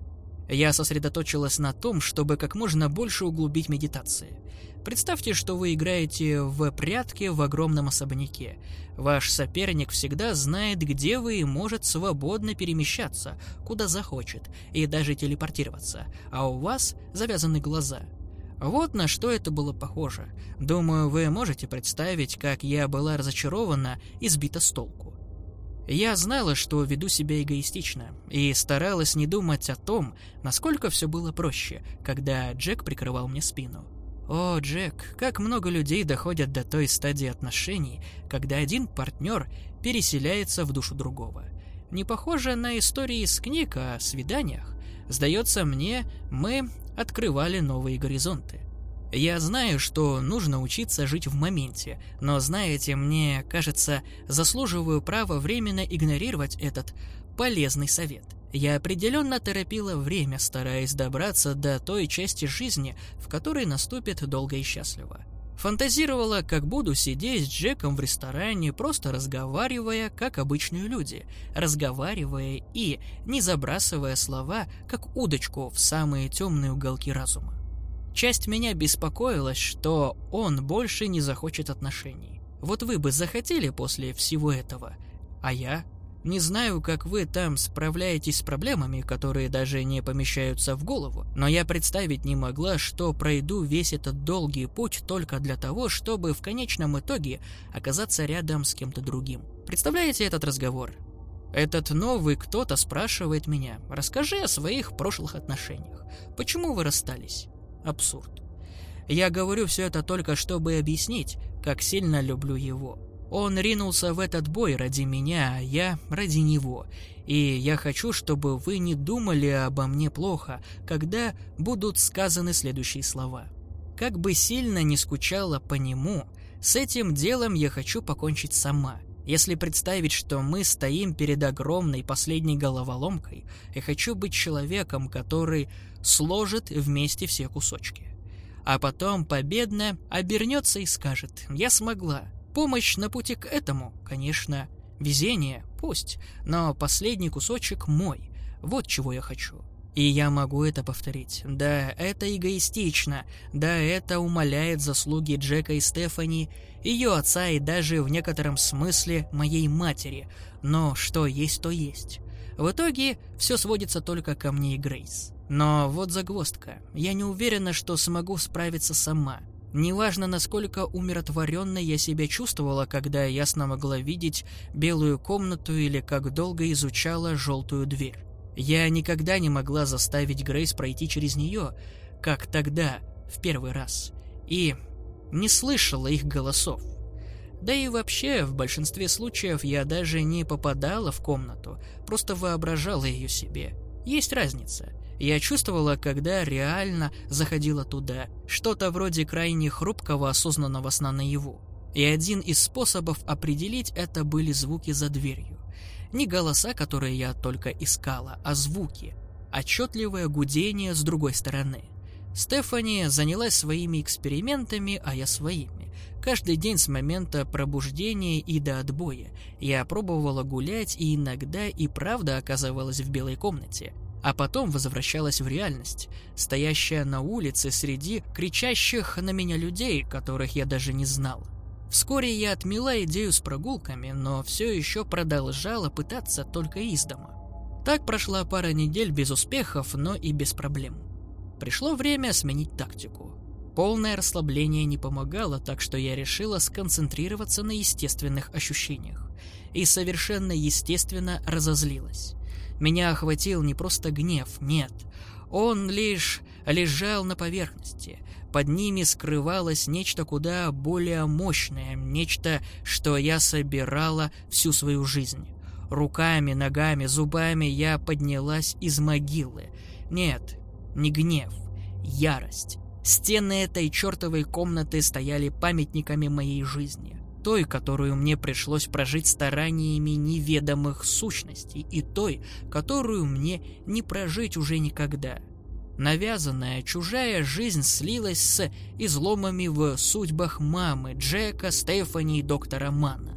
Я сосредоточилась на том, чтобы как можно больше углубить медитации. Представьте, что вы играете в прятки в огромном особняке. Ваш соперник всегда знает, где вы и может свободно перемещаться, куда захочет, и даже телепортироваться, а у вас завязаны глаза. Вот на что это было похоже. Думаю, вы можете представить, как я была разочарована и сбита с толку. Я знала, что веду себя эгоистично, и старалась не думать о том, насколько все было проще, когда Джек прикрывал мне спину. О, Джек, как много людей доходят до той стадии отношений, когда один партнер переселяется в душу другого. Не похоже на истории из книг о свиданиях. Сдается мне, мы открывали новые горизонты. Я знаю, что нужно учиться жить в моменте, но знаете, мне кажется, заслуживаю права временно игнорировать этот полезный совет. Я определенно торопила время, стараясь добраться до той части жизни, в которой наступит долго и счастливо. Фантазировала, как буду сидеть с Джеком в ресторане, просто разговаривая, как обычные люди, разговаривая и не забрасывая слова, как удочку в самые темные уголки разума. Часть меня беспокоилась, что он больше не захочет отношений. Вот вы бы захотели после всего этого, а я? Не знаю, как вы там справляетесь с проблемами, которые даже не помещаются в голову, но я представить не могла, что пройду весь этот долгий путь только для того, чтобы в конечном итоге оказаться рядом с кем-то другим. Представляете этот разговор? Этот новый кто-то спрашивает меня, расскажи о своих прошлых отношениях. Почему вы расстались? абсурд. Я говорю все это только чтобы объяснить, как сильно люблю его. Он ринулся в этот бой ради меня, а я ради него. И я хочу, чтобы вы не думали обо мне плохо, когда будут сказаны следующие слова. Как бы сильно не скучала по нему, с этим делом я хочу покончить сама. Если представить, что мы стоим перед огромной последней головоломкой, я хочу быть человеком, который сложит вместе все кусочки. А потом победно обернется и скажет «Я смогла». Помощь на пути к этому, конечно. Везение, пусть, но последний кусочек мой. Вот чего я хочу. И я могу это повторить. Да, это эгоистично. Да, это умаляет заслуги Джека и Стефани, ее отца и даже в некотором смысле моей матери. Но что есть, то есть. В итоге все сводится только ко мне и Грейс. Но вот загвоздка. Я не уверена, что смогу справиться сама. Неважно, насколько умиротворенно я себя чувствовала, когда ясно могла видеть белую комнату или как долго изучала желтую дверь. Я никогда не могла заставить Грейс пройти через нее, как тогда, в первый раз. И не слышала их голосов. Да и вообще, в большинстве случаев я даже не попадала в комнату, просто воображала ее себе. Есть разница. Я чувствовала, когда реально заходила туда, что-то вроде крайне хрупкого осознанного сна наяву. И один из способов определить это были звуки за дверью. Не голоса, которые я только искала, а звуки. Отчетливое гудение с другой стороны. Стефани занялась своими экспериментами, а я своими. Каждый день с момента пробуждения и до отбоя я пробовала гулять и иногда и правда оказывалась в белой комнате. А потом возвращалась в реальность, стоящая на улице среди кричащих на меня людей, которых я даже не знала. Вскоре я отмела идею с прогулками, но все еще продолжала пытаться только из дома. Так прошла пара недель без успехов, но и без проблем. Пришло время сменить тактику. Полное расслабление не помогало, так что я решила сконцентрироваться на естественных ощущениях. И совершенно естественно разозлилась. Меня охватил не просто гнев, нет. Он лишь лежал на поверхности. Под ними скрывалось нечто куда более мощное, нечто, что я собирала всю свою жизнь. Руками, ногами, зубами я поднялась из могилы. Нет, не гнев, ярость, Стены этой чертовой комнаты стояли памятниками моей жизни. Той, которую мне пришлось прожить стараниями неведомых сущностей, и той, которую мне не прожить уже никогда. Навязанная чужая жизнь слилась с изломами в судьбах мамы, Джека, Стефани и доктора Мана.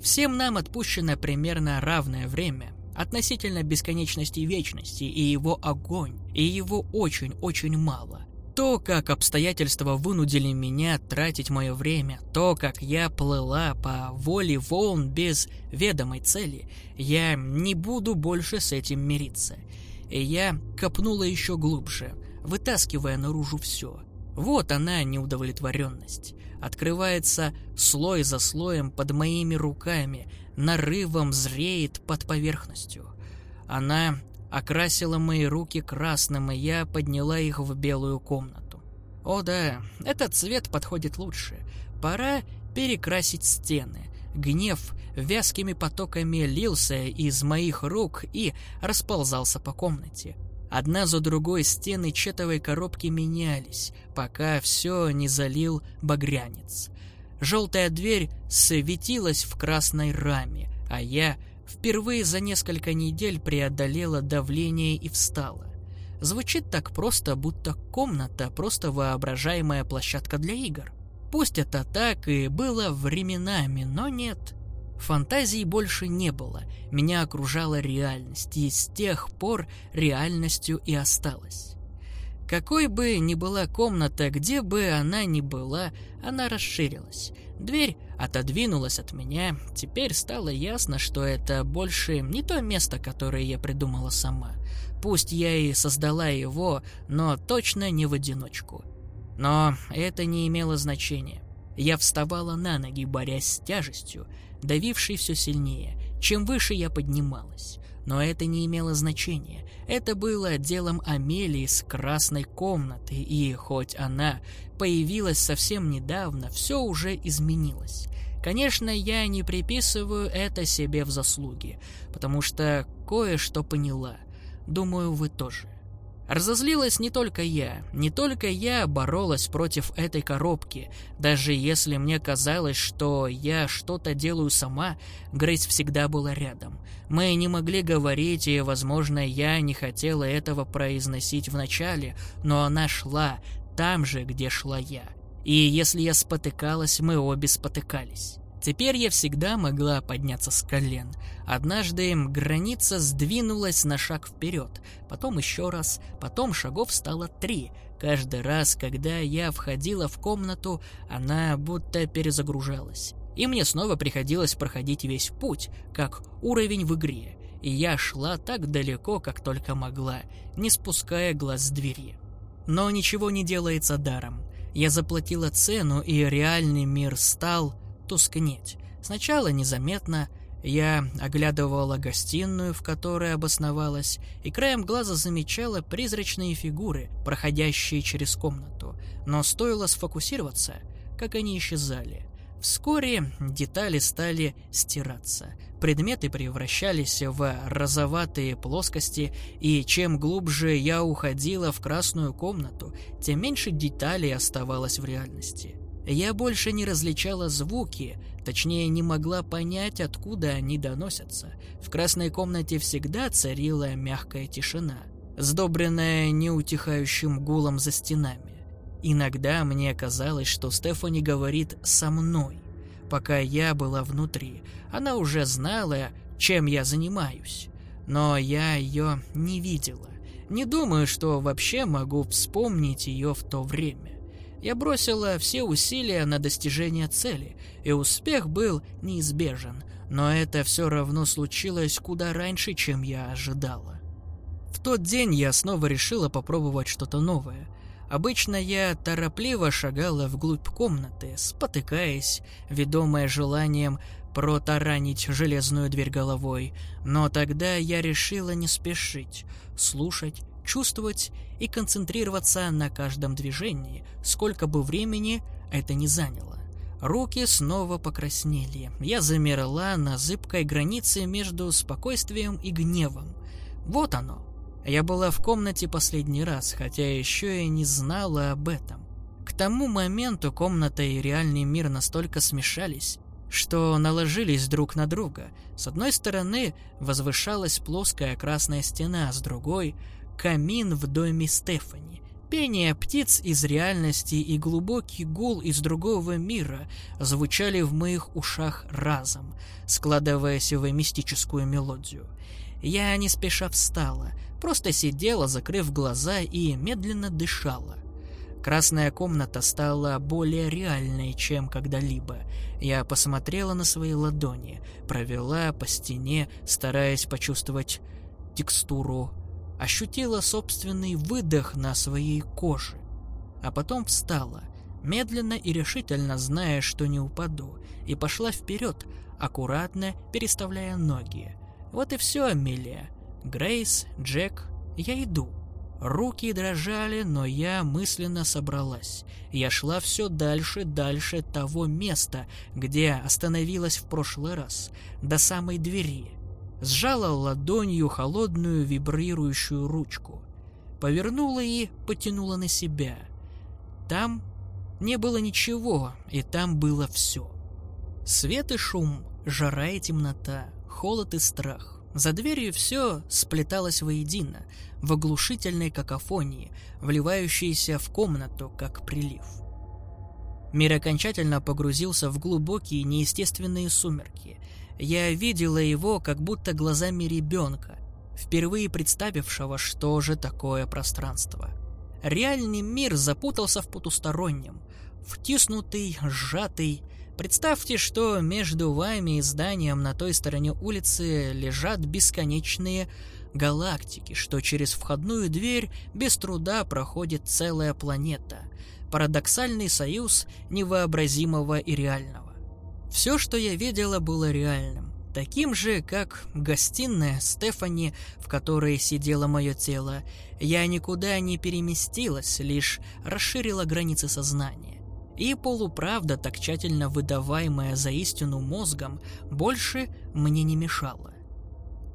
Всем нам отпущено примерно равное время, относительно бесконечности вечности и его огонь, и его очень-очень мало. То, как обстоятельства вынудили меня тратить мое время, то, как я плыла по воле волн без ведомой цели, я не буду больше с этим мириться. И я копнула еще глубже, вытаскивая наружу все. Вот она, неудовлетворенность. Открывается слой за слоем под моими руками, нарывом зреет под поверхностью. Она окрасила мои руки красным, и я подняла их в белую комнату. О да, этот цвет подходит лучше. Пора перекрасить стены. Гнев вязкими потоками лился из моих рук и расползался по комнате. Одна за другой стены четовой коробки менялись, пока все не залил багрянец. Желтая дверь светилась в красной раме, а я Впервые за несколько недель преодолела давление и встала. Звучит так просто, будто комната — просто воображаемая площадка для игр. Пусть это так и было временами, но нет. Фантазий больше не было, меня окружала реальность, и с тех пор реальностью и осталась. Какой бы ни была комната, где бы она ни была, она расширилась. Дверь отодвинулась от меня. Теперь стало ясно, что это больше не то место, которое я придумала сама. Пусть я и создала его, но точно не в одиночку. Но это не имело значения. Я вставала на ноги, борясь с тяжестью, давившей все сильнее. Чем выше я поднималась. Но это не имело значения. Это было делом Амелии с красной комнаты, и хоть она появилась совсем недавно, все уже изменилось. Конечно, я не приписываю это себе в заслуги, потому что кое-что поняла. Думаю, вы тоже. Разозлилась не только я, не только я боролась против этой коробки. Даже если мне казалось, что я что-то делаю сама, Грейс всегда была рядом. Мы не могли говорить, и, возможно, я не хотела этого произносить вначале, но она шла там же, где шла я. И если я спотыкалась, мы обе спотыкались. Теперь я всегда могла подняться с колен. Однажды граница сдвинулась на шаг вперед, потом еще раз, потом шагов стало три. Каждый раз, когда я входила в комнату, она будто перезагружалась. И мне снова приходилось проходить весь путь, как уровень в игре. И я шла так далеко, как только могла, не спуская глаз с двери. Но ничего не делается даром. Я заплатила цену, и реальный мир стал тускнеть. Сначала незаметно я оглядывала гостиную, в которой обосновалась, и краем глаза замечала призрачные фигуры, проходящие через комнату. Но стоило сфокусироваться, как они исчезали. Вскоре детали стали стираться. Предметы превращались в розоватые плоскости, и чем глубже я уходила в красную комнату, тем меньше деталей оставалось в реальности. Я больше не различала звуки, точнее не могла понять, откуда они доносятся. В красной комнате всегда царила мягкая тишина, сдобренная неутихающим гулом за стенами. Иногда мне казалось, что Стефани говорит со мной. Пока я была внутри, она уже знала, чем я занимаюсь. Но я ее не видела. Не думаю, что вообще могу вспомнить ее в то время. Я бросила все усилия на достижение цели, и успех был неизбежен, но это все равно случилось куда раньше, чем я ожидала. В тот день я снова решила попробовать что-то новое. Обычно я торопливо шагала вглубь комнаты, спотыкаясь, ведомая желанием протаранить железную дверь головой, но тогда я решила не спешить, слушать чувствовать и концентрироваться на каждом движении, сколько бы времени это ни заняло. Руки снова покраснели. Я замерла на зыбкой границе между спокойствием и гневом. Вот оно. Я была в комнате последний раз, хотя еще и не знала об этом. К тому моменту комната и реальный мир настолько смешались, что наложились друг на друга. С одной стороны возвышалась плоская красная стена, с другой — камин в доме Стефани. Пение птиц из реальности и глубокий гул из другого мира звучали в моих ушах разом, складываясь в мистическую мелодию. Я не спеша встала, просто сидела, закрыв глаза и медленно дышала. Красная комната стала более реальной, чем когда-либо. Я посмотрела на свои ладони, провела по стене, стараясь почувствовать текстуру, ощутила собственный выдох на своей коже. А потом встала, медленно и решительно зная, что не упаду, и пошла вперед, аккуратно переставляя ноги. Вот и все, Амелия. Грейс, Джек, я иду. Руки дрожали, но я мысленно собралась. Я шла все дальше, дальше того места, где остановилась в прошлый раз, до самой двери. Сжала ладонью холодную вибрирующую ручку. Повернула и потянула на себя. Там не было ничего, и там было все. Свет и шум, жара и темнота, холод и страх. За дверью все сплеталось воедино, в оглушительной какофонии, вливающейся в комнату, как прилив. Мир окончательно погрузился в глубокие неестественные сумерки. Я видела его как будто глазами ребенка, впервые представившего, что же такое пространство. Реальный мир запутался в потустороннем, втиснутый, сжатый, Представьте, что между вами и зданием на той стороне улицы лежат бесконечные галактики, что через входную дверь без труда проходит целая планета. Парадоксальный союз невообразимого и реального. Все, что я видела, было реальным. Таким же, как гостиная Стефани, в которой сидело мое тело, я никуда не переместилась, лишь расширила границы сознания. И полуправда, так тщательно выдаваемая за истину мозгом, больше мне не мешала.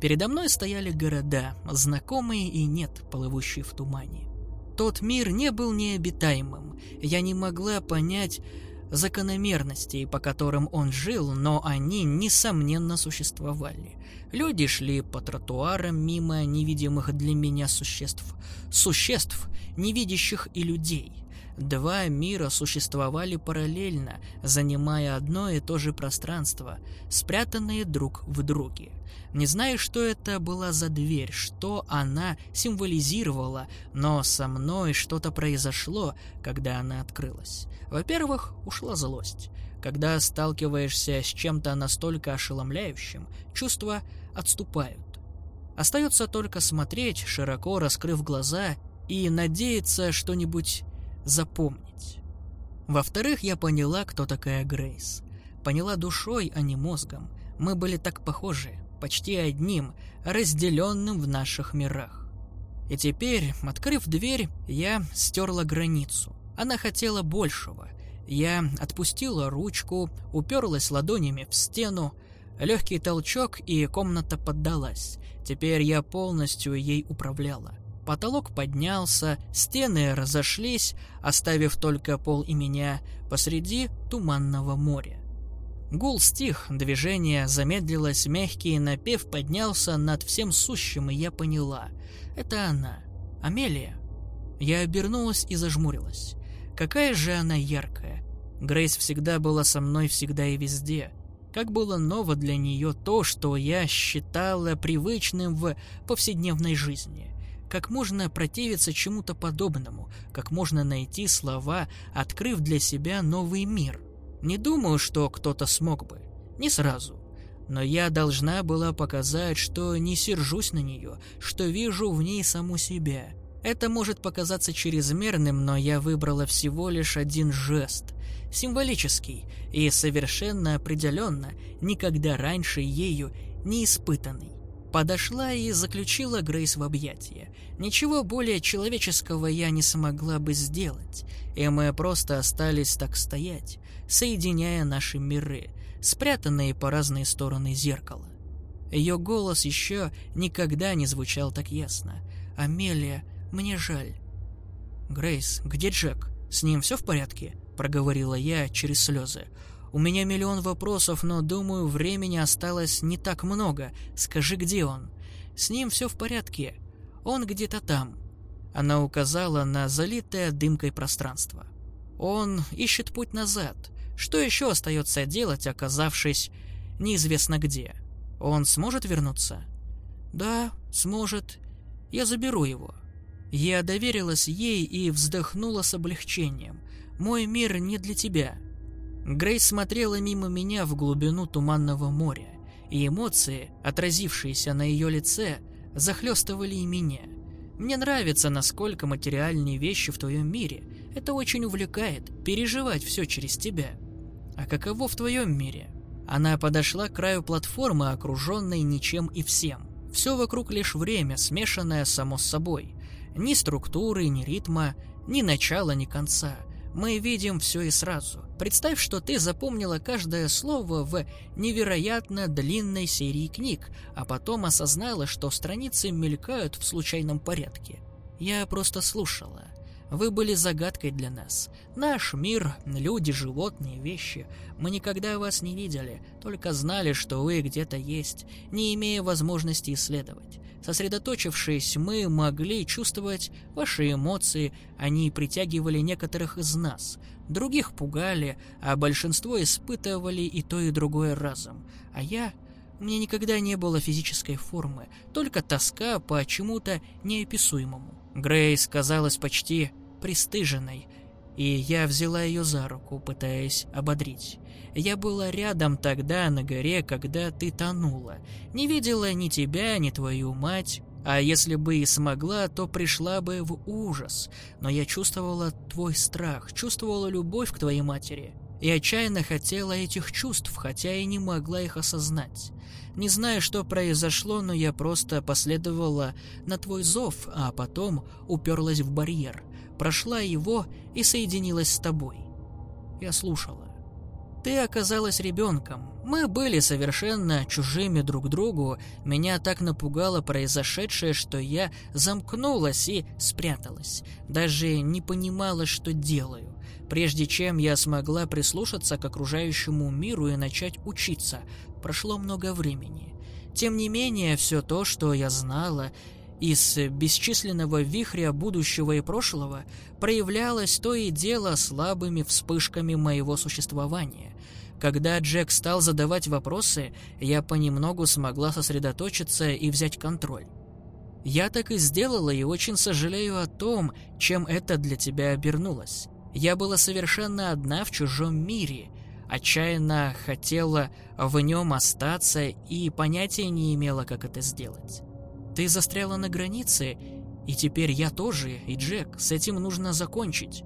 Передо мной стояли города, знакомые и нет, плывущие в тумане. Тот мир не был необитаемым, я не могла понять закономерностей, по которым он жил, но они, несомненно, существовали. Люди шли по тротуарам мимо невидимых для меня существ, существ, не видящих и людей — Два мира существовали параллельно, занимая одно и то же пространство, спрятанные друг в друге. Не знаю, что это была за дверь, что она символизировала, но со мной что-то произошло, когда она открылась. Во-первых, ушла злость. Когда сталкиваешься с чем-то настолько ошеломляющим, чувства отступают. Остается только смотреть, широко раскрыв глаза, и надеяться что-нибудь запомнить. Во-вторых, я поняла, кто такая Грейс. Поняла душой, а не мозгом. Мы были так похожи, почти одним, разделенным в наших мирах. И теперь, открыв дверь, я стерла границу. Она хотела большего. Я отпустила ручку, уперлась ладонями в стену. Легкий толчок, и комната поддалась. Теперь я полностью ей управляла. Потолок поднялся, стены разошлись, оставив только пол и меня посреди туманного моря. Гул стих, движение замедлилось, мягкий напев поднялся над всем сущим, и я поняла. Это она, Амелия. Я обернулась и зажмурилась. Какая же она яркая. Грейс всегда была со мной всегда и везде. Как было ново для нее то, что я считала привычным в повседневной жизни. Как можно противиться чему-то подобному? Как можно найти слова, открыв для себя новый мир? Не думаю, что кто-то смог бы. Не сразу. Но я должна была показать, что не сержусь на нее, что вижу в ней саму себя. Это может показаться чрезмерным, но я выбрала всего лишь один жест. Символический и совершенно определенно никогда раньше ею не испытанный. Подошла и заключила Грейс в объятия. Ничего более человеческого я не смогла бы сделать, и мы просто остались так стоять, соединяя наши миры, спрятанные по разные стороны зеркала. Ее голос еще никогда не звучал так ясно. «Амелия, мне жаль». «Грейс, где Джек?» «С ним все в порядке?» — проговорила я через слезы. «У меня миллион вопросов, но, думаю, времени осталось не так много. Скажи, где он?» «С ним все в порядке. Он где-то там». Она указала на залитое дымкой пространство. «Он ищет путь назад. Что еще остается делать, оказавшись неизвестно где? Он сможет вернуться?» «Да, сможет. Я заберу его». Я доверилась ей и вздохнула с облегчением. «Мой мир не для тебя». Грейс смотрела мимо меня в глубину туманного моря, и эмоции, отразившиеся на ее лице, захлестывали и меня. Мне нравится, насколько материальные вещи в твоем мире. Это очень увлекает, переживать все через тебя. А каково в твоем мире? Она подошла к краю платформы, окруженной ничем и всем. Все вокруг лишь время, смешанное само с собой. Ни структуры, ни ритма, ни начала, ни конца. Мы видим все и сразу. Представь, что ты запомнила каждое слово в невероятно длинной серии книг, а потом осознала, что страницы мелькают в случайном порядке. Я просто слушала. Вы были загадкой для нас. Наш мир, люди, животные, вещи. Мы никогда вас не видели, только знали, что вы где-то есть, не имея возможности исследовать. Сосредоточившись, мы могли чувствовать ваши эмоции, они притягивали некоторых из нас. Других пугали, а большинство испытывали и то, и другое разом. А я... Мне никогда не было физической формы, только тоска по чему-то неописуемому. Грейс казалась почти пристыженной, и я взяла ее за руку, пытаясь ободрить. Я была рядом тогда на горе, когда ты тонула. Не видела ни тебя, ни твою мать, а если бы и смогла, то пришла бы в ужас. Но я чувствовала твой страх, чувствовала любовь к твоей матери. И отчаянно хотела этих чувств, хотя и не могла их осознать. Не знаю, что произошло, но я просто последовала на твой зов, а потом уперлась в барьер прошла его и соединилась с тобой. Я слушала. Ты оказалась ребенком. Мы были совершенно чужими друг другу. Меня так напугало произошедшее, что я замкнулась и спряталась. Даже не понимала, что делаю. Прежде чем я смогла прислушаться к окружающему миру и начать учиться, прошло много времени. Тем не менее, все то, что я знала, из бесчисленного вихря будущего и прошлого проявлялось то и дело слабыми вспышками моего существования. Когда Джек стал задавать вопросы, я понемногу смогла сосредоточиться и взять контроль. Я так и сделала и очень сожалею о том, чем это для тебя обернулось. Я была совершенно одна в чужом мире, отчаянно хотела в нем остаться и понятия не имела, как это сделать. Ты застряла на границе, и теперь я тоже, и Джек, с этим нужно закончить.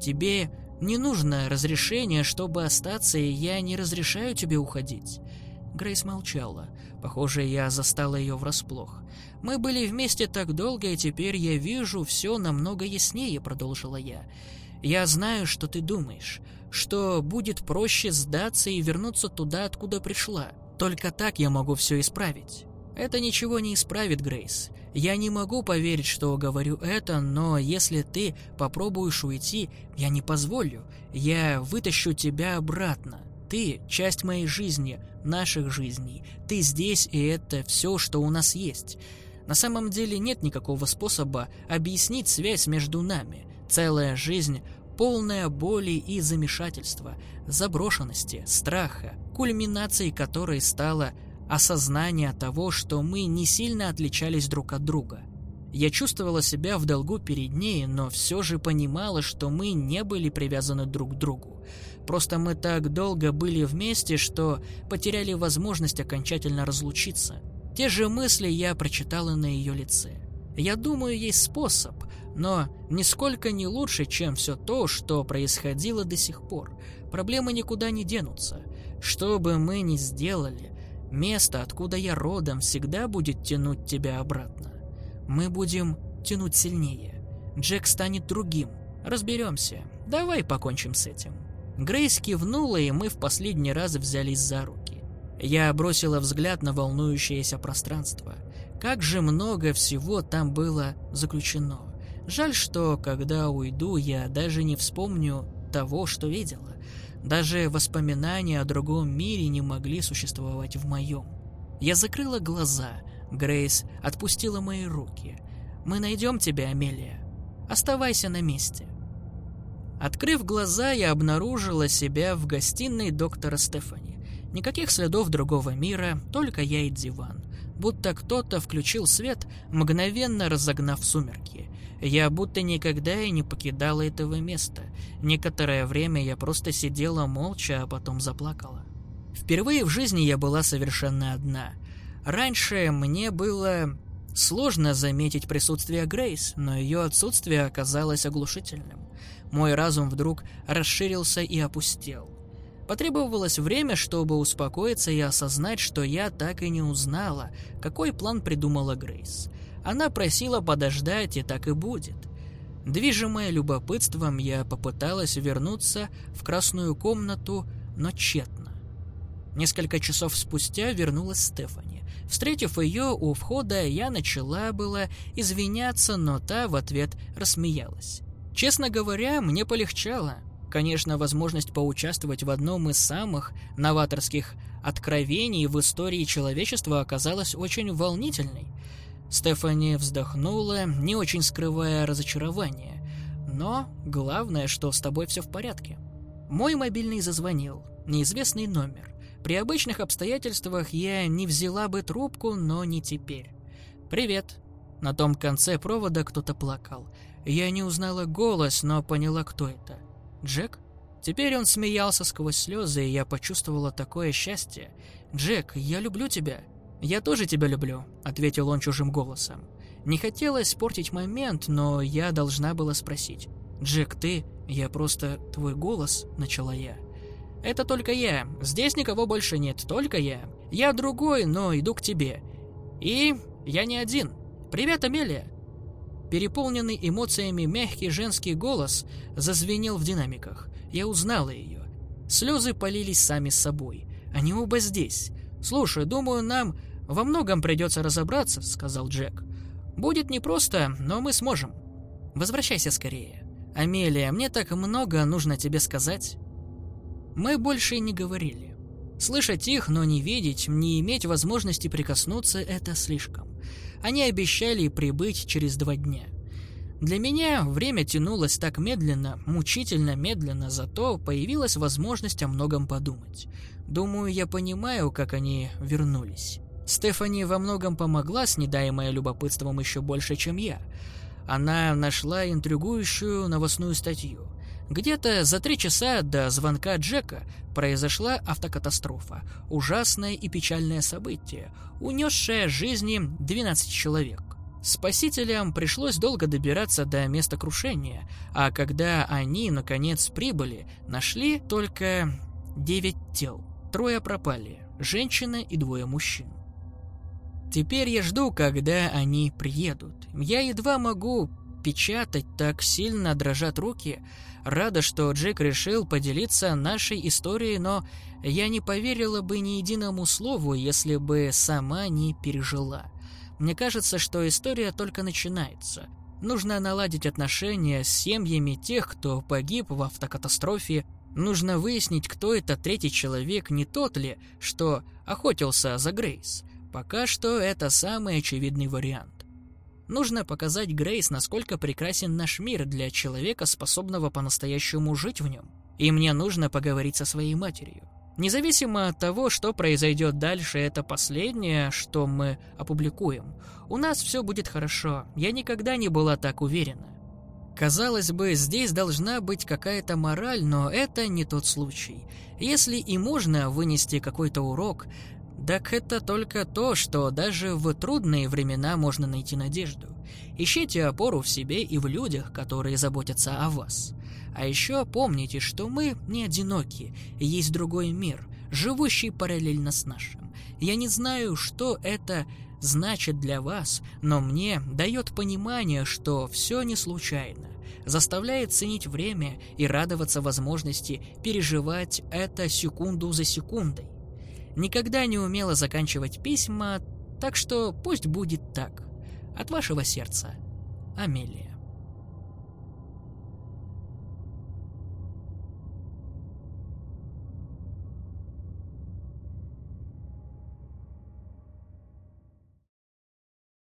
Тебе не нужно разрешение, чтобы остаться, и я не разрешаю тебе уходить». Грейс молчала. Похоже, я застала ее врасплох. «Мы были вместе так долго, и теперь я вижу все намного яснее», — продолжила я. «Я знаю, что ты думаешь, что будет проще сдаться и вернуться туда, откуда пришла. Только так я могу все исправить. Это ничего не исправит, Грейс. Я не могу поверить, что говорю это, но если ты попробуешь уйти, я не позволю. Я вытащу тебя обратно. Ты – часть моей жизни, наших жизней. Ты здесь, и это все, что у нас есть. На самом деле нет никакого способа объяснить связь между нами. Целая жизнь полная боли и замешательства, заброшенности, страха, кульминацией которой стала осознание того, что мы не сильно отличались друг от друга. Я чувствовала себя в долгу перед ней, но все же понимала, что мы не были привязаны друг к другу. Просто мы так долго были вместе, что потеряли возможность окончательно разлучиться. Те же мысли я прочитала на ее лице. Я думаю, есть способ, но нисколько не лучше, чем все то, что происходило до сих пор. Проблемы никуда не денутся. Что бы мы ни сделали, Место, откуда я родом, всегда будет тянуть тебя обратно. Мы будем тянуть сильнее. Джек станет другим. Разберемся. Давай покончим с этим. Грейс кивнула, и мы в последний раз взялись за руки. Я бросила взгляд на волнующееся пространство. Как же много всего там было заключено. Жаль, что, когда уйду, я даже не вспомню того, что видела. Даже воспоминания о другом мире не могли существовать в моем. Я закрыла глаза. Грейс отпустила мои руки. «Мы найдем тебя, Амелия. Оставайся на месте». Открыв глаза, я обнаружила себя в гостиной доктора Стефани. Никаких следов другого мира, только я и диван. Будто кто-то включил свет, мгновенно разогнав сумерки. Я будто никогда и не покидала этого места. Некоторое время я просто сидела молча, а потом заплакала. Впервые в жизни я была совершенно одна. Раньше мне было сложно заметить присутствие Грейс, но ее отсутствие оказалось оглушительным. Мой разум вдруг расширился и опустел. Потребовалось время, чтобы успокоиться и осознать, что я так и не узнала, какой план придумала Грейс. Она просила подождать, и так и будет. Движимая любопытством, я попыталась вернуться в красную комнату, но тщетно. Несколько часов спустя вернулась Стефани. Встретив ее у входа, я начала было извиняться, но та в ответ рассмеялась. Честно говоря, мне полегчало. Конечно, возможность поучаствовать в одном из самых новаторских откровений в истории человечества оказалась очень волнительной. Стефани вздохнула, не очень скрывая разочарование. Но главное, что с тобой все в порядке. Мой мобильный зазвонил. Неизвестный номер. При обычных обстоятельствах я не взяла бы трубку, но не теперь. «Привет». На том конце провода кто-то плакал. Я не узнала голос, но поняла, кто это. Джек? Теперь он смеялся сквозь слезы, и я почувствовала такое счастье. «Джек, я люблю тебя». «Я тоже тебя люблю», — ответил он чужим голосом. Не хотелось портить момент, но я должна была спросить. «Джек, ты...» «Я просто... Твой голос...» — начала я. «Это только я. Здесь никого больше нет, только я. Я другой, но иду к тебе. И я не один. Привет, Амелия!» Переполненный эмоциями мягкий женский голос зазвенел в динамиках. Я узнала ее. Слезы полились сами собой. Они оба здесь. «Слушай, думаю, нам во многом придется разобраться», — сказал Джек. «Будет непросто, но мы сможем. Возвращайся скорее. Амелия, мне так много нужно тебе сказать». Мы больше не говорили. Слышать их, но не видеть, не иметь возможности прикоснуться – это слишком. Они обещали прибыть через два дня. Для меня время тянулось так медленно, мучительно медленно, зато появилась возможность о многом подумать. Думаю, я понимаю, как они вернулись. Стефани во многом помогла, снедаемая любопытством еще больше, чем я. Она нашла интригующую новостную статью. Где-то за три часа до звонка Джека произошла автокатастрофа. Ужасное и печальное событие, унесшее жизни 12 человек. Спасителям пришлось долго добираться до места крушения, а когда они, наконец, прибыли, нашли только 9 тел. Трое пропали – женщина и двое мужчин. Теперь я жду, когда они приедут. Я едва могу печатать, так сильно дрожат руки. Рада, что Джек решил поделиться нашей историей, но я не поверила бы ни единому слову, если бы сама не пережила. Мне кажется, что история только начинается. Нужно наладить отношения с семьями тех, кто погиб в автокатастрофе. Нужно выяснить, кто это третий человек, не тот ли, что охотился за Грейс. Пока что это самый очевидный вариант. Нужно показать Грейс, насколько прекрасен наш мир для человека, способного по-настоящему жить в нем. И мне нужно поговорить со своей матерью. Независимо от того, что произойдет дальше, это последнее, что мы опубликуем. У нас все будет хорошо. Я никогда не была так уверена. Казалось бы, здесь должна быть какая-то мораль, но это не тот случай. Если и можно вынести какой-то урок, так это только то, что даже в трудные времена можно найти надежду. Ищите опору в себе и в людях, которые заботятся о вас. А еще помните, что мы не одиноки, есть другой мир, живущий параллельно с нашим. Я не знаю, что это значит для вас, но мне дает понимание, что все не случайно, заставляет ценить время и радоваться возможности переживать это секунду за секундой. Никогда не умела заканчивать письма, так что пусть будет так. От вашего сердца. Амелия.